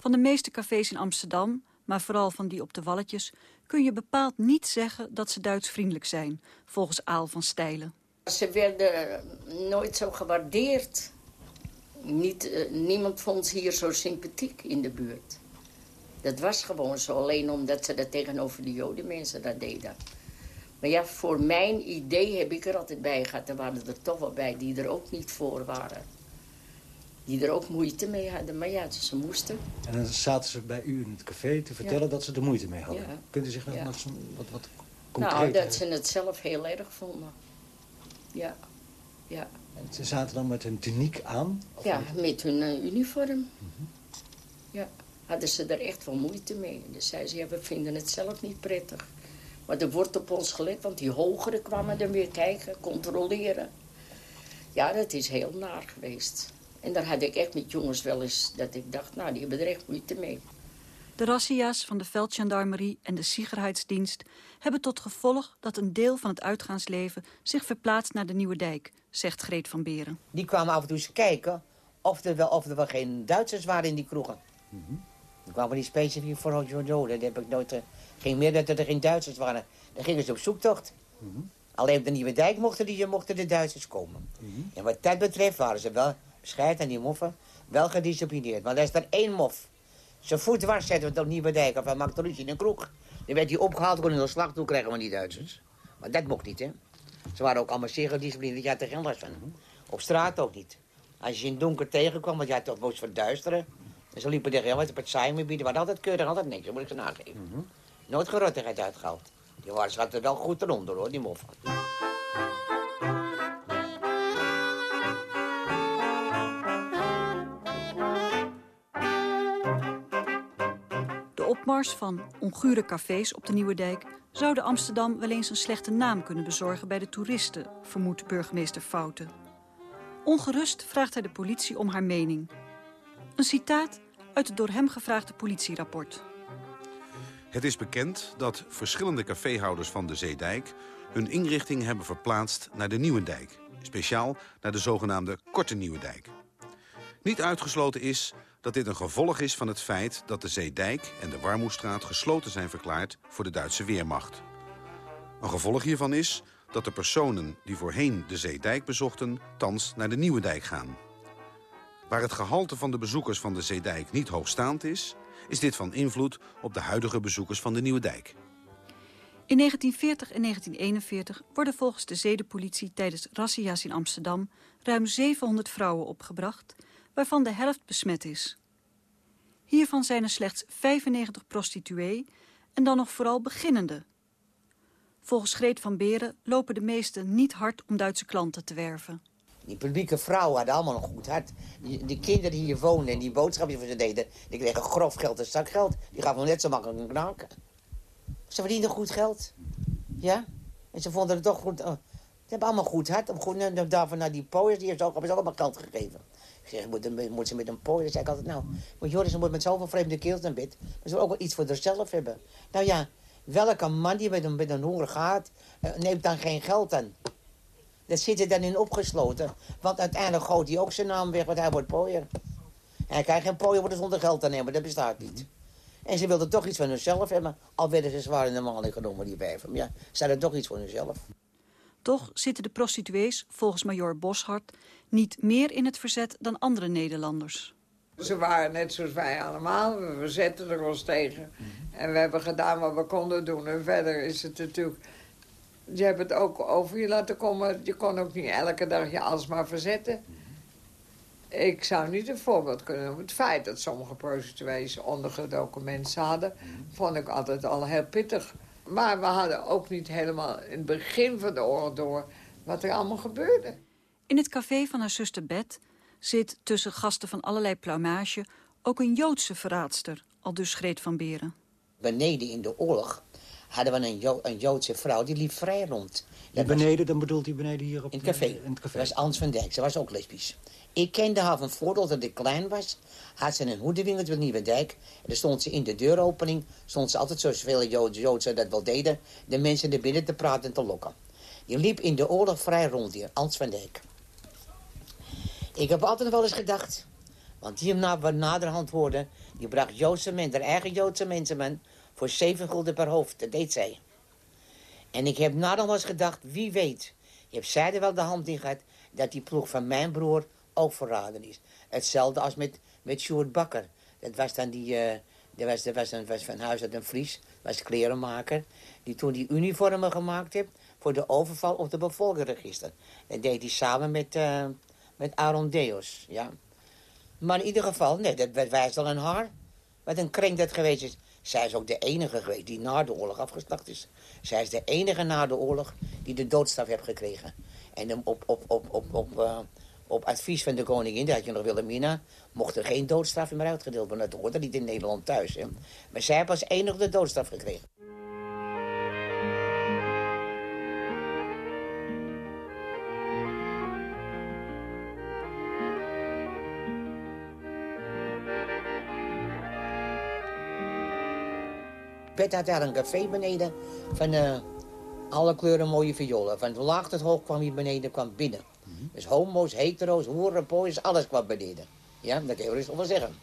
Van de meeste cafés in Amsterdam, maar vooral van die op de Walletjes... kun je bepaald niet zeggen dat ze Duits vriendelijk zijn, volgens Aal van Stijlen. Ze werden nooit zo gewaardeerd. Niet, eh, niemand vond ze hier zo sympathiek in de buurt. Dat was gewoon zo, alleen omdat ze dat tegenover de jodenmensen dat deden. Maar ja, voor mijn idee heb ik er altijd bij gehad. Er waren er toch wel bij die er ook niet voor waren. Die er ook moeite mee hadden. Maar ja, ze moesten. En dan zaten ze bij u in het café te vertellen dat ze er moeite mee hadden. Ja. Kunt u zich nog Ja. wat, wat, Nou, concreter... dat ze het zelf heel erg vonden. Ja, ja. Ze zaten dan met hun tuniek aan? Ja, met hun eh, uniform. Ja, hadden ze er echt wel moeite mee. Dus zei ze, ja, we vinden het zelf niet prettig. Maar er wordt op ons gelet, want die hogere kwamen er weer kijken, controleren. Ja, dat is heel naar geweest. En daar had ik echt met jongens wel eens dat ik dacht, nou, die hebben er echt moeite mee. De razzia's van de veldgendarmerie en de Sicherheidsdienst hebben tot gevolg dat een deel van het uitgaansleven zich verplaatst naar de Nieuwe Dijk, zegt Greet van Beren. Die kwamen af en toe eens kijken of er wel, of er wel geen Duitsers waren in die kroegen. Die kwamen niet specifiek voor Joden. Dat heb ik nooit... eh, ging meer dat er geen Duitsers waren. Dan gingen ze op zoektocht. Alleen op de Nieuwe Dijk mochten, die, mochten de Duitsers komen. En wat dat betreft waren ze wel bescheid aan die moffen. Wel gedisciplineerd. Maar als er één mof zijn voet was zetten we op Nieuwe Dijk of hij maakte ruzie in een kroeg. Dan werd hij opgehaald, kon hij een slag toe krijgen van die Duitsers. Maar dat mocht niet, hè. Ze waren ook allemaal zeer gedisciplineerd, je had er geen last van. Op straat ook niet. Als je in het donker tegenkwam, want je had toch moest verduisteren. En ze liepen tegen jou uit op het. Die waren altijd keurig, altijd niks, dat moet ik ze nageven. Nooit gerottigheid uitgehaald. Die waren, ze hadden wel goed eronder hoor, die moffen. De opmars van ongure cafés op de Nieuwe Dijk zouden Amsterdam wel eens een slechte naam kunnen bezorgen bij de toeristen, vermoedt burgemeester Fouten. Ongerust vraagt hij de politie om haar mening. Een citaat uit het door hem gevraagde politierapport. Het is bekend dat verschillende caféhouders van de Zeedijk... hun inrichting hebben verplaatst naar de Nieuwe Dijk. Speciaal naar de zogenaamde Korte Nieuwe Dijk. Niet uitgesloten is dat dit een gevolg is van het feit... dat de Zeedijk en de Warmoestraat gesloten zijn verklaard voor de Duitse Weermacht. Een gevolg hiervan is dat de personen die voorheen de Zeedijk bezochten... thans naar de Nieuwe Dijk gaan. Waar het gehalte van de bezoekers van de Zeedijk niet hoogstaand is... is dit van invloed op de huidige bezoekers van de Nieuwe Dijk. In 1940 en 1941 worden volgens de zedenpolitie tijdens razzia's in Amsterdam ruim 700 vrouwen opgebracht, waarvan de helft besmet is. Hiervan zijn er slechts 95 prostituee en dan nog vooral beginnende. Volgens Greet van Beren lopen de meesten niet hard om Duitse klanten te werven. Die publieke vrouwen hadden allemaal een goed hart. Die, kinderen die hier woonden en die boodschapjes voor ze deden... die kregen grof geld en zakgeld. Die gaven net zo makkelijk een knaken. Ze verdienden goed geld. Ja? En ze vonden het toch goed... eh, ze hebben allemaal goed hart. Om goed, naar, daarvan naar die pooiers, die hebben ze allemaal geld gegeven. Ik zeg, moet, moet ze met een pooier? Zei ik altijd, nou... Maar Joris, ze moet met zoveel vreemde keels naar bed. Maar ze wil ook wel iets voor zichzelf hebben. Nou ja, welke man die met een, met een honger gaat... eh, neemt dan geen geld aan. Dat zit er dan in opgesloten. Want uiteindelijk gooit hij ook zijn naam weg, want hij wordt pooier. En hij kan geen pooier worden zonder geld te nemen, dat bestaat niet. En ze wilden toch iets van hunzelf hebben. Al werden ze zwaar in de maling genomen, die wijven. Maar ja, ze hadden toch iets voor hunzelf. Toch zitten de prostituees, volgens majoor Boshart, niet meer in het verzet dan andere Nederlanders. Ze waren net zoals wij allemaal. We verzetten er ons tegen. En we hebben gedaan wat we konden doen. En verder is het natuurlijk... Je hebt het ook over je laten komen. Je kon ook niet elke dag je alsmaar verzetten. Ik zou niet een voorbeeld kunnen noemen. Het feit dat sommige prostituees ondergedoken mensen hadden... vond ik altijd al heel pittig. Maar we hadden ook niet helemaal in het begin van de oorlog door... wat er allemaal gebeurde. In het café van haar zuster Bet zit tussen gasten van allerlei pluimage ook een Joodse verraadster, al dus Greet van Beren. Beneden in de oorlog hadden we een, Jo- een Joodse vrouw, die liep vrij rond. Die beneden, dan bedoelt hij beneden hier op In het café. In het café. Dat was Ans van Dijk. Ze was ook lesbisch. Ik kende haar van voordat dat ik klein was. Had ze een hoedenwinkeltje op Nieuwe Dijk. En dan stond ze in de deuropening. Stond ze altijd zoals vele Joodse dat wel deden. De mensen er binnen te praten en te lokken. Die liep in de oorlog vrij rond hier. Ans van Dijk. Ik heb altijd wel eens gedacht... Want die hem na, wat naderhand hoorde... die bracht Joodse mensen, haar eigen Joodse mensen, man... voor zeven gulden per hoofd. Dat deed zij. En ik heb eens gedacht, wie weet... je hebt zij er wel de hand in gehad... dat die ploeg van mijn broer ook verraden is. Hetzelfde als met, met Sjoerd Bakker. Dat was dan die... eh dat was, dat was, een, van huis uit een Fries, was klerenmaker... die toen die uniformen gemaakt heeft... voor de overval op de bevolkingsregister. Dat deed hij samen met, eh, met Aaron Deos, ja. Maar in ieder geval, nee, dat wijst al aan haar. Wat een kring dat geweest is. Zij is ook de enige geweest die na de oorlog afgeslacht is. Zij is de enige na de oorlog die de doodstraf heeft gekregen. En op, op, op, op, op, eh, op advies van de koningin, dat had je nog Wilhelmina... mocht er geen doodstraf meer uitgedeeld worden. Dat hoorde niet in Nederland thuis. Maar zij heeft als enige de doodstraf gekregen. Bert had daar een café beneden van eh, alle kleuren mooie violen. Van laag tot hoog kwam hij beneden, kwam binnen. Dus homo's, hetero's, hoeren, pooiers, alles kwam beneden. Ja, dat kan je rustig wel zeggen.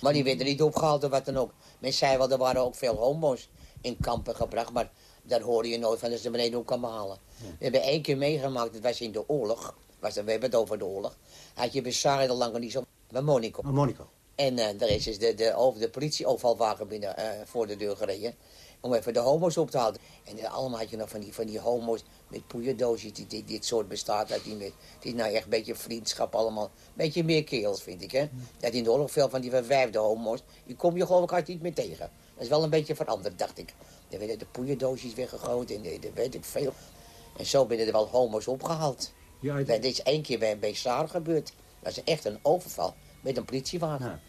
Maar die werden niet opgehaald of wat dan ook. Men zei wel, er waren ook veel homo's in kampen gebracht, maar daar hoorde je nooit van dat ze beneden ook kwamen halen. We hebben één keer meegemaakt, dat was in de oorlog. Was, we hebben het over de oorlog. Had je bij Sarah lang niet zo bij Monaco. Monaco. En eh daar is dus de, de, over de politieovervalwagen binnen eh, voor de deur gereden. Om even de homo's op te halen. En dan allemaal had je nog van die, van die homo's met poeierdoosjes. Die, die, dit soort bestaat uit die met. Het is nou echt een beetje vriendschap allemaal. Een beetje meer keels, vind ik, hè. Dat in de oorlog veel van die verwijfde homo's. Die kom je geloof ik niet meer tegen. Dat is wel een beetje veranderd, dacht ik. Er werden de poeierdoosjes weggegooid en de, de weet ik veel. En zo werden er wel homo's opgehaald. Ja, Dat is één keer bij, bij Saar gebeurd. Dat is echt een overval met een politiewagen.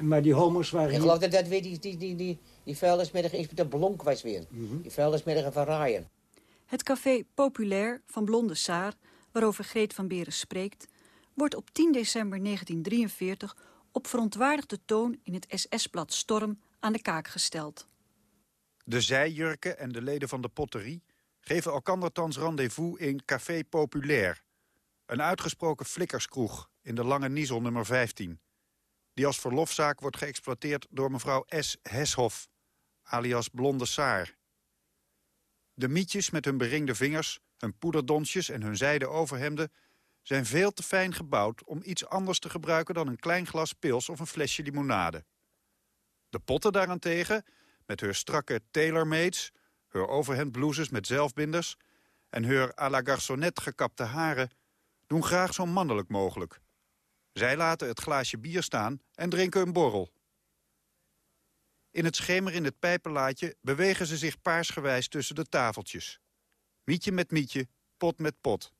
Maar die homo's waren Ik geloof dat dat weer die, die, die, die, die vuilnismiddag inspecteur Blonk was weer. Mhm. Die vuilnismiddag van Ryan. Het café Populair van Blonde Saar, waarover Greet van Beren spreekt... wordt op 10 december 1943 op verontwaardigde toon in het SS-blad Storm aan de kaak gesteld. De zijjurken en de leden van de potterie geven elkander thans rendezvous in Café Populair. Een uitgesproken flikkerskroeg in de Lange Niesel nummer 15. Die als verlofzaak wordt geëxploiteerd door mevrouw S. Heshoff, alias Blonde Saar. De mietjes met hun beringde vingers, hun poederdonsjes en hun zijden overhemden... zijn veel te fijn gebouwd om iets anders te gebruiken dan een klein glas pils of een flesje limonade. De potten daarentegen, met hun strakke tailormaids, hun overhemdblouses met zelfbinders en hun à la garçonnette gekapte haren, doen graag zo mannelijk mogelijk. Zij laten het glaasje bier staan en drinken een borrel. In het schemer in het pijpenlaadje bewegen ze zich paarsgewijs tussen de tafeltjes. Mietje met mietje, pot met pot.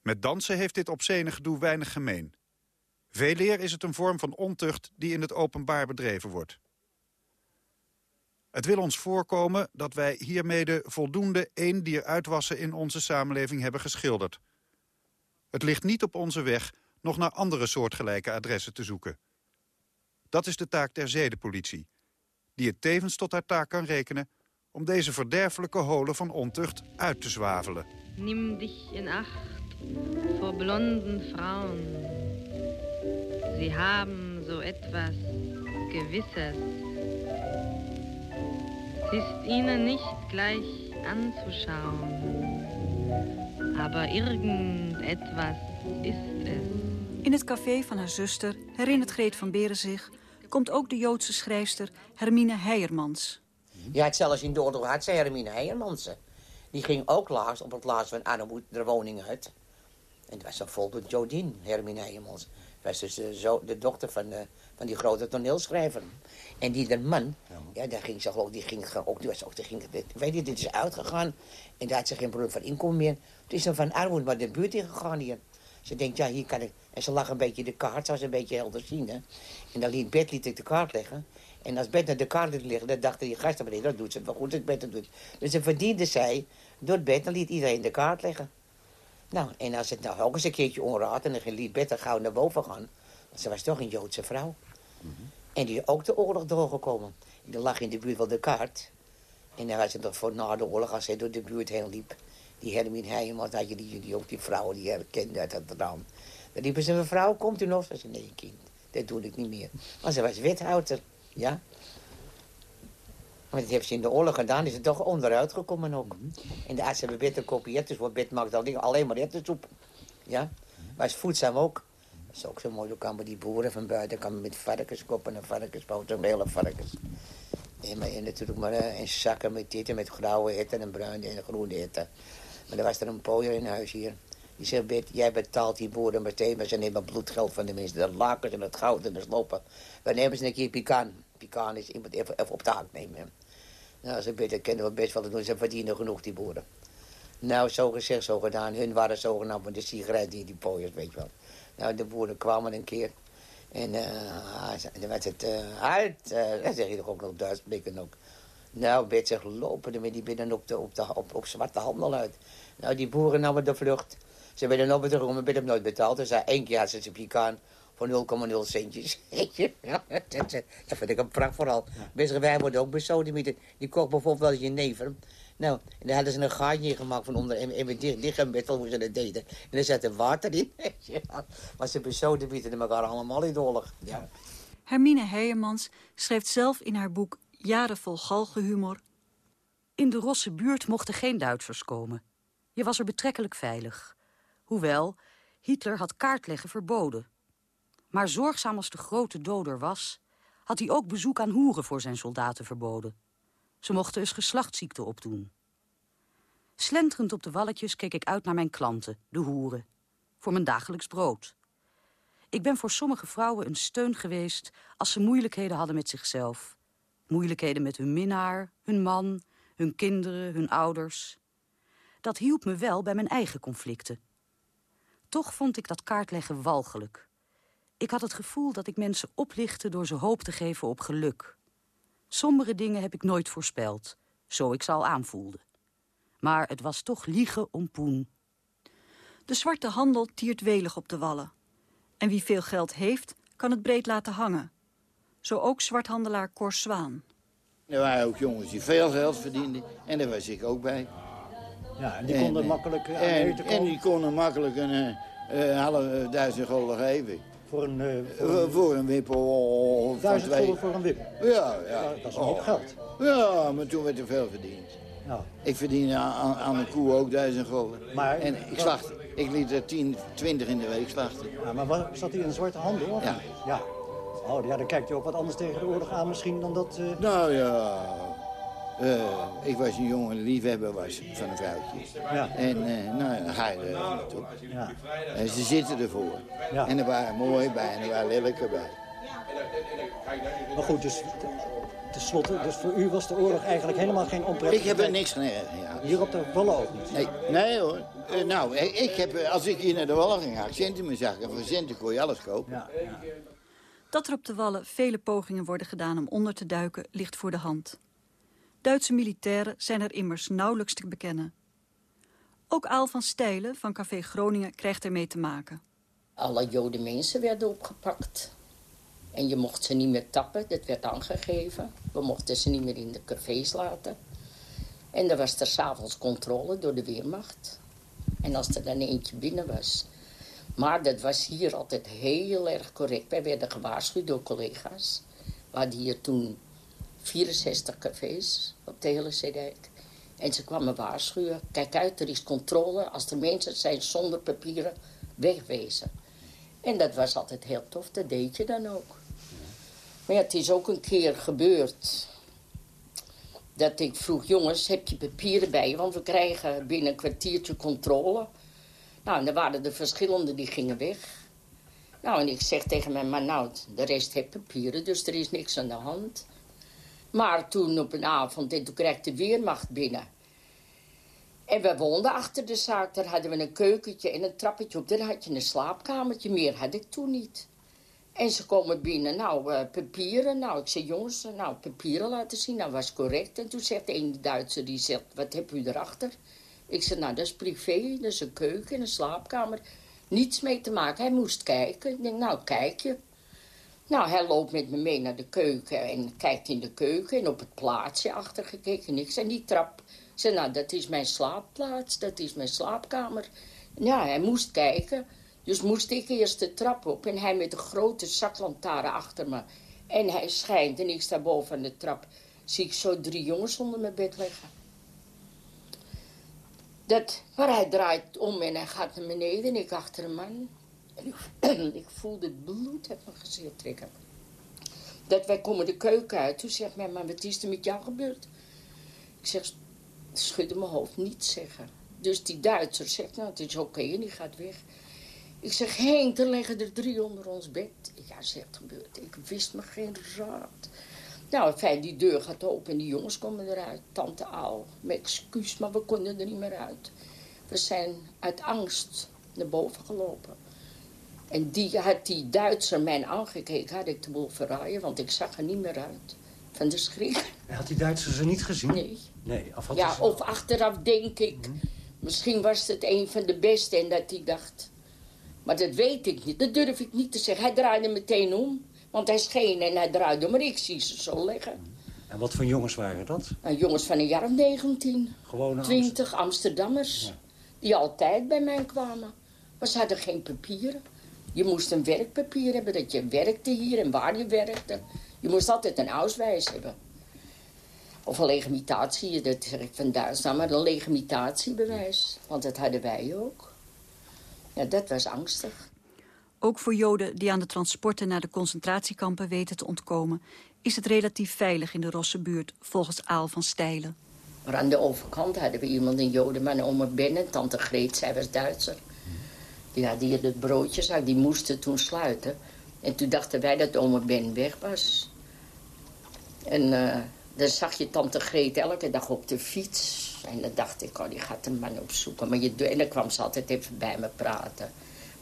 Met dansen heeft dit obscene gedoe weinig gemeen. Veeleer is het een vorm van ontucht die in het openbaar bedreven wordt. Het wil ons voorkomen dat wij hiermede voldoende een dier uitwassen in onze samenleving hebben geschilderd. Het ligt niet op onze weg nog naar andere soortgelijke adressen te zoeken. Dat is de taak der zedenpolitie, die het tevens tot haar taak kan rekenen om deze verderfelijke holen van ontucht uit te zwavelen. Nimm dich in Acht vor blonden Frauen. Sie haben so etwas Gewisses. Es ist ihnen nicht gleich anzuschauen, aber irgendetwas ist es. In het café van haar zuster, herinnert Greet van Beren zich... komt ook de Joodse schrijfster Hermine Heijermans. Je had zelfs in oorlog had ze Hermine Heijermansen. Die ging ook laatst op het laatst van Arnhem de woning uit. En het was dan vol door Jodien, Hermine Heijermans. Dat was dus de, zo, de dochter van, de, van die grote toneelschrijver. En die de man, ja, daar ging ze geloof die ging ook, die was ook, die ging, weet niet, dit is uitgegaan. En daar had ze geen brood van inkomen meer. Toen is ze van armoede maar de buurt ingegaan hier. Ze denkt, ja, hier kan ik... En ze lag een beetje de kaart, ze een beetje helder zien, hè. En dan liet Bert liet ik de kaart leggen. En als Bert naar de kaart liet liggen, dan dachten die gasten beneden, dat doet ze wel goed als Bert dat doet. Dus ze verdiende zij door Bert, dan liet iedereen de kaart leggen. Nou, en als het nou ook eens een keertje onraad, en dan liet Bert er gauw naar boven gaan. Ze was toch een Joodse vrouw. En die is ook de oorlog doorgekomen. En er lag in de buurt wel de kaart. En dan was het toch voor na de oorlog, als hij door de buurt heen liep. Die Hermine Heijmans, had je die, die, ook die vrouwen die je kende uit het raam. Dan riepen ze, mevrouw, komt u nog? Ze zei, nee, kind, dat doe ik niet meer. Maar ze was wethouder, ja. Maar dat heeft ze in de oorlog gedaan, is het toch onderuit gekomen ook. En de arts hebben beter kopieerd, dus wordt maakt dan niet alleen maar ettensoep. Ja, maar is voedzaam ook. Dat is ook zo mooi, dan kwamen die boeren van buiten kwamen met varkenskoppen en varkenspoten, hele varkens. En, maar, en natuurlijk maar uh, en zakken met dit en met grauwe etten en bruine en groene etten. Maar er was er een pooier in huis hier. Die zegt, Bet, jij betaalt die boeren meteen, maar ze nemen bloedgeld van de mensen. De lakens en het goud en de sloppen. We nemen ze een keer pikaan. Pikaan is iemand even, op de hand nemen. Nou, ze beter kennen we best wel doen. Ze verdienen genoeg, die boeren. Nou, zo gezegd, zo gedaan. Hun waren zogenaamd met de sigaret, die, die pooiers, weet je wel. Nou, de boeren kwamen een keer. En uh, dan werd het uh, uit. Uh, dan zeg je toch ook nog Duits blikken ook. Nou, bet zich lopen met die binnen op, de, op, de, op, op zwarte handel uit. Nou, die boeren namen de vlucht. Ze werden nooit terug, maar hem nooit betaald. Dus één keer had ze zijn pikaan voor 0,0 centjes. Ja, dat, dat vind ik een pracht vooral. Ja. wij worden ook besodemieten. Die kocht bijvoorbeeld wel eens je never. Nou, en daar hadden ze een gaatje gemaakt van onder en, en dicht, dicht met ze dat deden. En dan zette water in. Maar ze besodemieten elkaar allemaal in de. Ja. Hermine Heijermans schreef zelf in haar boek Jaren vol galgenhumor... In de Rosse buurt mochten geen Duitsers komen. Je was er betrekkelijk veilig. Hoewel, Hitler had kaartleggen verboden. Maar zorgzaam als de grote doder was... had hij ook bezoek aan hoeren voor zijn soldaten verboden. Ze mochten eens geslachtsziekten opdoen. Slenterend op de walletjes keek ik uit naar mijn klanten, de hoeren. Voor mijn dagelijks brood. Ik ben voor sommige vrouwen een steun geweest... als ze moeilijkheden hadden met zichzelf. Moeilijkheden met hun minnaar, hun man, hun kinderen, hun ouders. Dat hielp me wel bij mijn eigen conflicten. Toch vond ik dat kaartleggen walgelijk. Ik had het gevoel dat ik mensen oplichtte door ze hoop te geven op geluk. Sombere dingen heb ik nooit voorspeld, zo ik ze al aanvoelde. Maar het was toch liegen om poen. De zwarte handel tiert welig op de wallen. En wie veel geld heeft, kan het breed laten hangen. Zo ook zwarthandelaar Cor Zwaan. Er waren ook jongens die veel geld verdienden. En daar was ik ook bij. Ja, en die konden en, makkelijk aan en, eten komen? En die konden makkelijk een uh, halve duizend gulden geven. Voor een... Uh, voor, een, voor een wip of Duizend gulden voor een wip? Ja, ja. dat is een hoop geld. Ja, maar toen werd er veel verdiend. Ik verdiende aan, aan een koe ook duizend gulden. Maar, en ik slacht, ik liet er 10, 20 in de week slachten. Ja, maar wat, zat hij in een zwarte handel? Of ja. ja. Oh, ja, dan kijkt hij ook wat anders tegen de oorlog aan misschien dan dat... Uh... Nou ja, uh, ik was een jonge liefhebber was van een vrouwtje. Ja. En uh, nou, dan ga je er naartoe. Ja. En ze zitten ervoor. Ja. En er waren mooi bij en er waren lelijke bij. Maar goed, dus tenslotte, dus voor u was de oorlog eigenlijk helemaal geen onprettige Ik heb er niks van ja. Hier op de Wallen ook niet? Nee, nee hoor. Uh, nou, ik heb, als ik hier naar de Wallen ging, had ik centen. En voor centen kon je alles kopen. Ja, ja. Dat er op de Wallen vele pogingen worden gedaan om onder te duiken, ligt voor de hand. Duitse militairen zijn er immers nauwelijks te bekennen. Ook Aal van Stijlen van Café Groningen krijgt ermee te maken. Alle Joden mensen werden opgepakt. En je mocht ze niet meer tappen, dat werd aangegeven. We mochten ze niet meer in de cafés laten. En er was er s'avonds controle door de Weermacht. En als er dan eentje binnen was... Maar dat was hier altijd heel erg correct. Wij werden gewaarschuwd door collega's. We hadden hier toen 64 cafés op de hele Zeedijk. En ze kwamen waarschuwen. Kijk uit, er is controle. Als er mensen zijn zonder papieren, wegwezen. En dat was altijd heel tof, dat deed je dan ook. Maar ja, het is ook een keer gebeurd... dat ik vroeg, jongens, heb je papieren bij je? Want we krijgen binnen een kwartiertje controle. Nou, en dan waren er verschillende die gingen weg. Nou, en ik zeg tegen mijn man, nou, de rest heeft papieren, dus er is niks aan de hand. Maar toen op een avond, en toen kreeg de Weermacht binnen. En we woonden achter de zaak, daar hadden we een keukentje en een trappetje op. Daar had je een slaapkamertje, meer had ik toen niet. En ze komen binnen, nou, uh, papieren. Nou, ik zei, jongens, nou, papieren laten zien. Nou, was correct. En toen zegt de ene Duitser, die zegt, wat heb u erachter? Ik zei, nou, dat is privé, dat is een keuken en een slaapkamer. Niets mee te maken. Hij moest kijken. Ik denk, nou, kijk je. Nou, hij loopt met me mee naar de keuken en kijkt in de keuken. En op het plaatsje achter gekeken, niks. En die trap. Zei, nou, dat is mijn slaapplaats, dat is mijn slaapkamer. Ja, hij moest kijken. Dus moest ik eerst de trap op en hij met een grote zaklantaarn achter me. En hij schijnt en ik sta boven aan de trap. Zie ik zo drie jongens onder mijn bed liggen. Dat, maar hij draait om en hij gaat naar beneden en ik achter hem aan. En ik, voelde het bloed uit mijn gezicht trekken. Dat wij komen de keuken uit. Toen zegt mijn man, wat is er met jou gebeurd? Ik zeg, schudde mijn hoofd, niet zeggen. Dus die Duitser zegt, nou, het is oké en die gaat weg. Ik zeg, Henk, er liggen er drie onder ons bed. Ja, zegt gebeurd. Ik wist me geen raad. Nou, fijn, die deur gaat open en die jongens komen eruit. Tante Aal, mijn excuus, maar we konden er niet meer uit. We zijn uit angst naar boven gelopen. En die had die Duitser mij aangekeken, had ik de boel verraaien, want ik zag er niet meer uit. Van de schrik. Had die Duitser ze niet gezien? Nee. Nee, of had Ja, ze- of achteraf denk ik. Misschien was het een van de beste en dat hij dacht... Maar dat weet ik niet, dat durf ik niet te zeggen. Hij draaide meteen om, want hij scheen en hij draaide. Maar ik zie ze zo liggen. En wat voor jongens waren dat? Nou, jongens van een jaar of 19, Gewone 20 Amsterdammers. Die altijd bij mij kwamen. Maar ze hadden geen papieren. Je moest een werkpapier hebben dat je werkte hier en waar je werkte. Je moest altijd een auswijs hebben. Of een legitimatie, dat zeg ik van Duitsland, maar een legitimatiebewijs. Want dat hadden wij ook. Ja, dat was angstig. Ook voor Joden die aan de transporten naar de concentratiekampen weten te ontkomen... is het relatief veilig in de Rossenbuurt, volgens Aal van Stijlen. Maar aan de overkant hadden we iemand, een jodenman, oma Ben en tante Greet, zij was Duitser. Ja, die het broodjes, die moesten toen sluiten. En toen dachten wij dat oma Ben weg was. En eh, dan zag je tante Greet elke dag op de fiets. En dan dacht ik, oh, die gaat een man opzoeken. Maar je, en dan kwam ze altijd even bij me praten.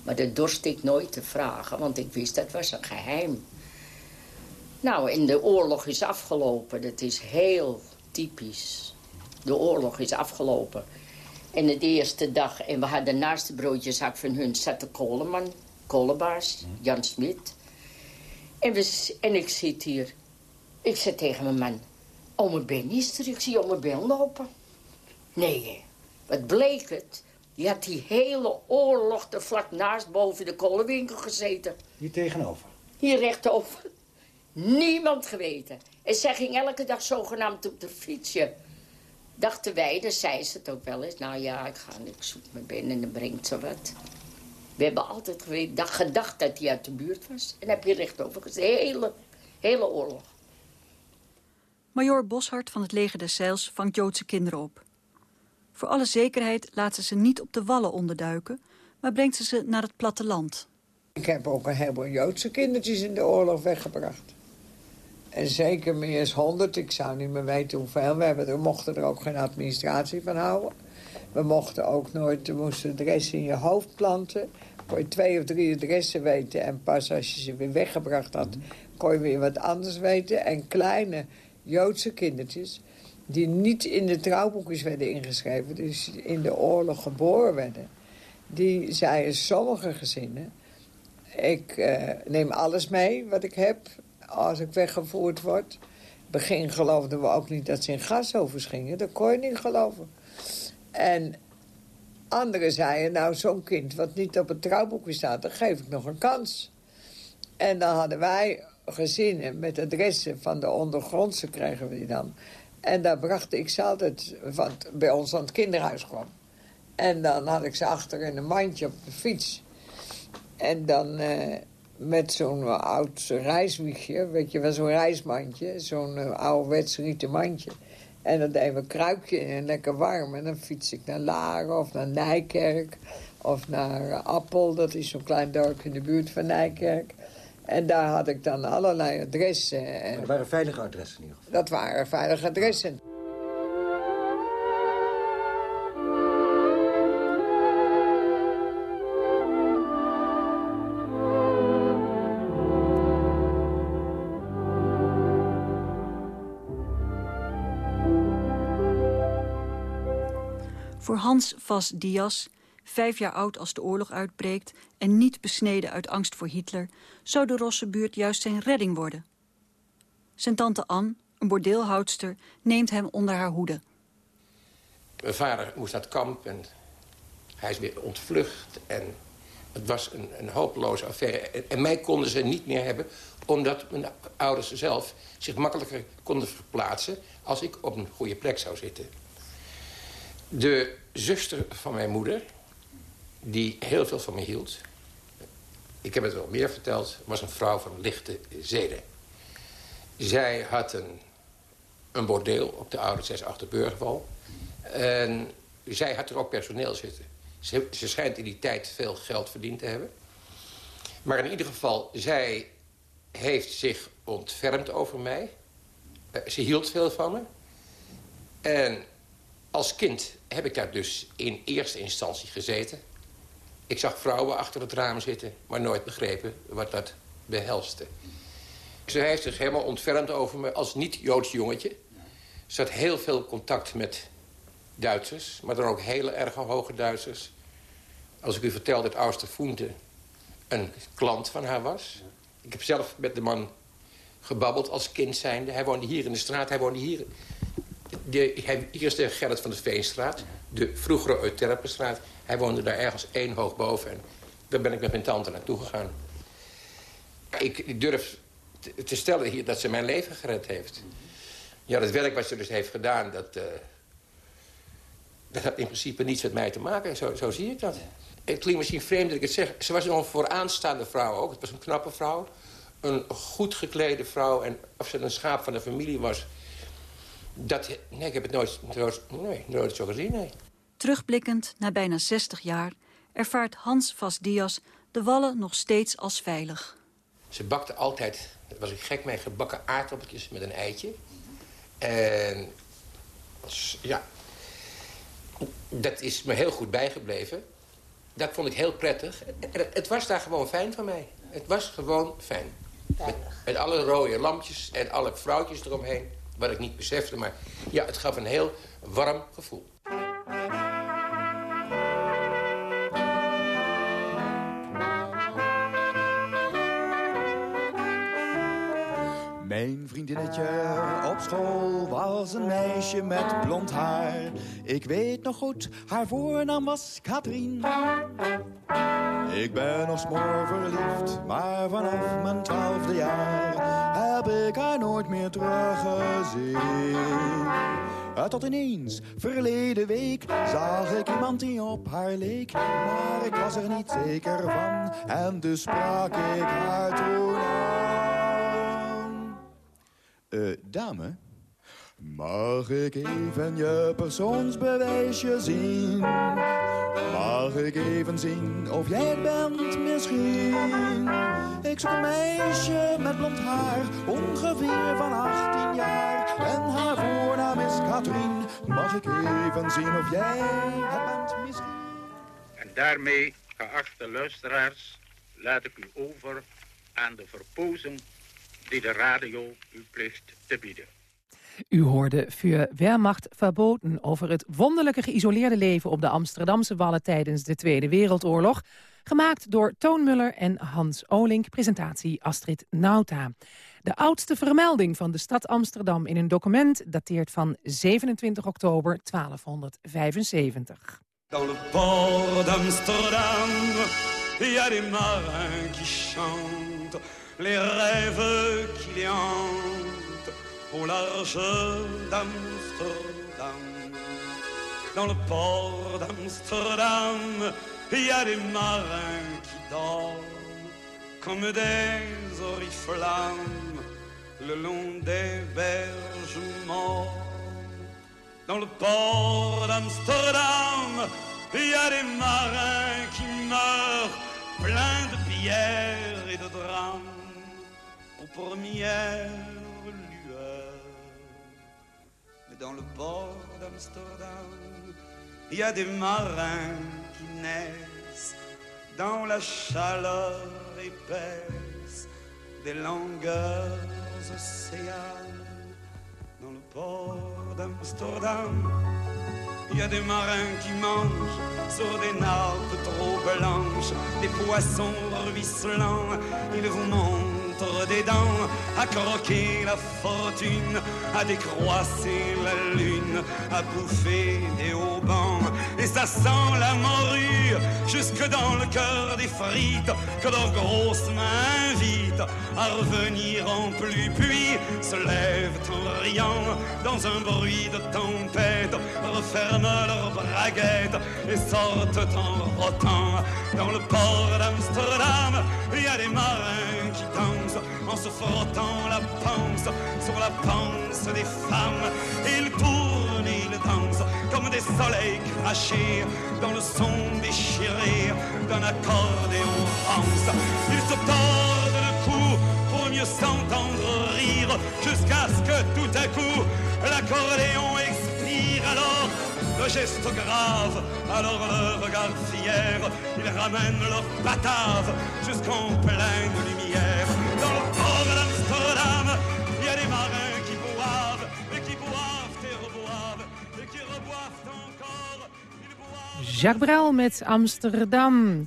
Maar dat dorst ik nooit te vragen, want ik wist dat was een geheim. Nou, en de oorlog is afgelopen. Dat is heel typisch. De oorlog is afgelopen. En de eerste dag, en we hadden naast de broodjeszak van hun, zat de kolenman, kolenbaas, Jan Smit. En, we, en ik zit hier. Ik zeg tegen mijn man, ome Ben is er. Ik zie ome Ben lopen. Nee, wat bleek het? Die had die hele oorlog er vlak naast boven de kolenwinkel gezeten. Hier tegenover. Hier rechtdoor. Niemand geweten. En zij ging elke dag zogenaamd op de fietsje. Dachten wij, dan zei ze het ook wel eens. Nou ja, ik ga ik zoek mijn ben en dan brengt ze wat. We hebben altijd gedacht dat hij uit de buurt was. En heb je rechtdoor gezegd. Hele, hele oorlog. Major Boshart van het leger des Zeils vangt Joodse kinderen op. Voor alle zekerheid laat ze ze niet op de wallen onderduiken... maar brengt ze ze naar het platteland. Ik heb ook een heleboel Joodse kindertjes in de oorlog weggebracht. En zeker meer dan honderd. Ik zou niet meer weten hoeveel. We, hebben, we mochten er ook geen administratie van houden. We mochten ook nooit, we moesten adressen in je hoofd planten. Kon je twee of drie adressen weten. En pas als je ze weer weggebracht had, kon je weer wat anders weten. En kleine Joodse kindertjes, die niet in de trouwboekjes werden ingeschreven. Dus in de oorlog geboren werden. Die zeiden sommige gezinnen... Ik eh, neem alles mee wat ik heb als ik weggevoerd word. Begin geloofden we ook niet dat ze in gasovers gingen. Dat kon je niet geloven. En anderen zeiden, nou zo'n kind wat niet op het trouwboekje staat... dan geef ik nog een kans. En dan hadden wij gezinnen met adressen van de ondergrondse, kregen we die dan. En daar bracht ik ze altijd, wat bij ons aan het kinderhuis kwam. En dan had ik ze achter in een mandje op de fiets. En dan eh, met zo'n oud reiswiegje, weet je wel, zo'n reismandje. Zo'n uh, ouderwets rieten mandje. En dan deden we een kruikje in en lekker warm. En dan fiets ik naar Laren of naar Nijkerk. Of naar eh, Appel, dat is zo'n klein dorp in de buurt van Nijkerk. En daar had ik dan allerlei adressen. En Dat waren veilige adressen in ieder geval. dat waren veilige adressen. Voor Hans Vas Diaz, vijf jaar oud als de oorlog uitbreekt... en niet besneden uit angst voor Hitler... zou de Rossenbuurt juist zijn redding worden. Zijn tante Anne, een bordeelhoudster, neemt hem onder haar hoede. Mijn vader moest naar het kamp en hij is weer ontvlucht. En Het was een, een hopeloze affaire. En mij konden ze niet meer hebben... omdat mijn ouders zelf zich makkelijker konden verplaatsen... als ik op een goede plek zou zitten. De zuster van mijn moeder, die heel veel van me hield... ik heb het wel meer verteld, was een vrouw van lichte zeden. Zij had een, een bordeel op de oude zes Achterburgwal. En zij had er ook personeel zitten. Ze, ze schijnt in die tijd veel geld verdiend te hebben. Maar in ieder geval, zij heeft zich ontfermd over mij. Eh, ze hield veel van me. En als kind heb ik daar dus in eerste instantie gezeten. Ik zag vrouwen achter het raam zitten, maar nooit begrepen wat dat behelste. Ze heeft zich helemaal ontfermd over me als niet-Joods jongetje. Ze had heel veel contact met Duitsers, maar dan ook hele erg hoge Duitsers. Als ik u vertel dat Auster Foente een klant van haar was. Ik heb zelf met de man gebabbeld als kind zijnde. Hij woonde hier in de straat, hij woonde hier. De, hier is de Gerrit van de Veenstraat, de vroegere Euterpenstraat. Hij woonde daar ergens één hoog boven. En daar ben ik met mijn tante naartoe gegaan. Ik durf te, te stellen hier dat ze mijn leven gered heeft. Ja, dat werk wat ze dus heeft gedaan, dat... Uh, dat had in principe niets met mij te maken. Zo, zo zie ik dat. Het klinkt misschien vreemd dat ik het zeg. Ze was een vooraanstaande vrouw ook. Het was een knappe vrouw. Een goed geklede vrouw. En of ze een schaap van de familie was... Dat, nee, ik heb het nooit, nooit, nee, nooit zo gezien, nee. Terugblikkend na bijna 60 jaar ervaart Hans Vas Dias de wallen nog steeds als veilig. Ze bakte altijd, daar was ik gek mee, gebakken aardappeltjes met een eitje. En ja, dat is me heel goed bijgebleven. Dat vond ik heel prettig. Het was daar gewoon fijn van mij. Het was gewoon fijn. Met, met, alle rode lampjes en alle vrouwtjes eromheen. Wat ik niet besefte, maar ja, het gaf een heel warm gevoel. Mijn vriendinnetje op school was een meisje met blond haar. Ik weet nog goed, haar voornaam was Katrien. Ik ben nog smoor verliefd, maar vanaf mijn twaalfde jaar heb ik haar nooit meer teruggezien. Tot ineens, verleden week, zag ik iemand die op haar leek. Maar ik was er niet zeker van, en dus sprak ik haar toen aan. Eh, dame? Mag ik even je persoonsbewijsje zien? Mag ik even zien of jij het bent misschien? Ik zoek een meisje met blond haar, ongeveer van 18 jaar. En haar voornaam is Katrien. Mag ik even zien of jij het bent misschien? En daarmee, geachte luisteraars, laat ik u over aan de verpozen die de radio u plicht te bieden. U hoorde Für Wehrmacht verboden over het wonderlijke geïsoleerde leven op de Amsterdamse Wallen tijdens de Tweede Wereldoorlog. Gemaakt door Toon Muller en Hans Olink, presentatie Astrid Nauta. De oudste vermelding van de stad Amsterdam in een document dateert van 27 oktober 1275. Dans le port d'Amsterdam, il y a qui les rêves qui au large d'Amsterdam. Dans le port d'Amsterdam, il y a des marins qui dorment comme des oriflammes le long des berges. Dans le port d'Amsterdam, il y a des marins qui meurent pleins de pierres et de drames aux premières dans le port d'Amsterdam, il y a des marins qui naissent dans la chaleur épaisse des longueurs océanes. Dans le port d'Amsterdam, il y a des marins qui mangent sur des nappes trop blanches, des poissons ruisselants. Ils vous des dents à croquer la fortune, à décroisser la lune, à bouffer des haubans et ça sent la morue jusque dans le cœur des frites que leurs grosses mains invitent à revenir en pluie. Puis se lèvent en riant dans un bruit de tempête, referment leurs braguettes et sortent en rotant. Dans le port d'Amsterdam, il y a des marins qui dansent en se frottant la panse sur la panse des femmes. Ils tournent, ils dansent comme des soleils crachés dans le son déchiré d'un accordéon rance. Ils se tordent le cou pour mieux s'entendre rire jusqu'à ce que tout à coup l'accordéon expire alors le geste grave, alors le regard fier, ils ramènent leur batave jusqu'en pleine lumière. Jacques Brel met Amsterdam.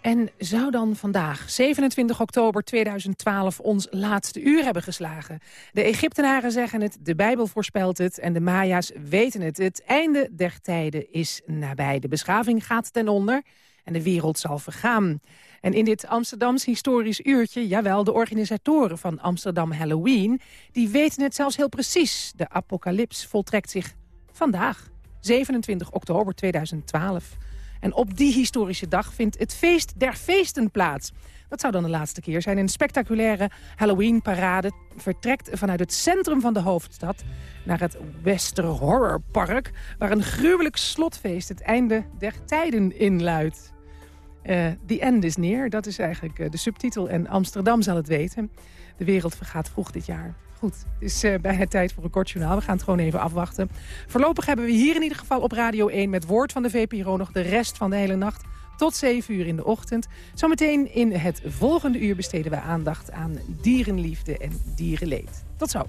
En zou dan vandaag, 27 oktober 2012, ons laatste uur hebben geslagen? De Egyptenaren zeggen het, de Bijbel voorspelt het en de Maya's weten het. Het einde der tijden is nabij. De beschaving gaat ten onder en de wereld zal vergaan. En in dit Amsterdams historisch uurtje, jawel, de organisatoren van Amsterdam Halloween... die weten het zelfs heel precies. De apocalyps voltrekt zich vandaag, 27 oktober 2012... En op die historische dag vindt het feest der feesten plaats. Dat zou dan de laatste keer zijn. Een spectaculaire Halloween-parade vertrekt vanuit het centrum van de hoofdstad... naar het Wester Horror Park... waar een gruwelijk slotfeest het einde der tijden inluidt. Uh, the end is neer, dat is eigenlijk uh, de subtitel. En Amsterdam zal het weten. De wereld vergaat vroeg dit jaar. Goed, het is uh, bijna tijd voor een kort journaal. We gaan het gewoon even afwachten. Voorlopig hebben we hier in ieder geval op Radio 1... met woord van de VPRO nog de rest van de hele nacht... tot 7 uur in de ochtend. Zometeen in het volgende uur besteden we aandacht aan dierenliefde en dierenleed. Tot zo.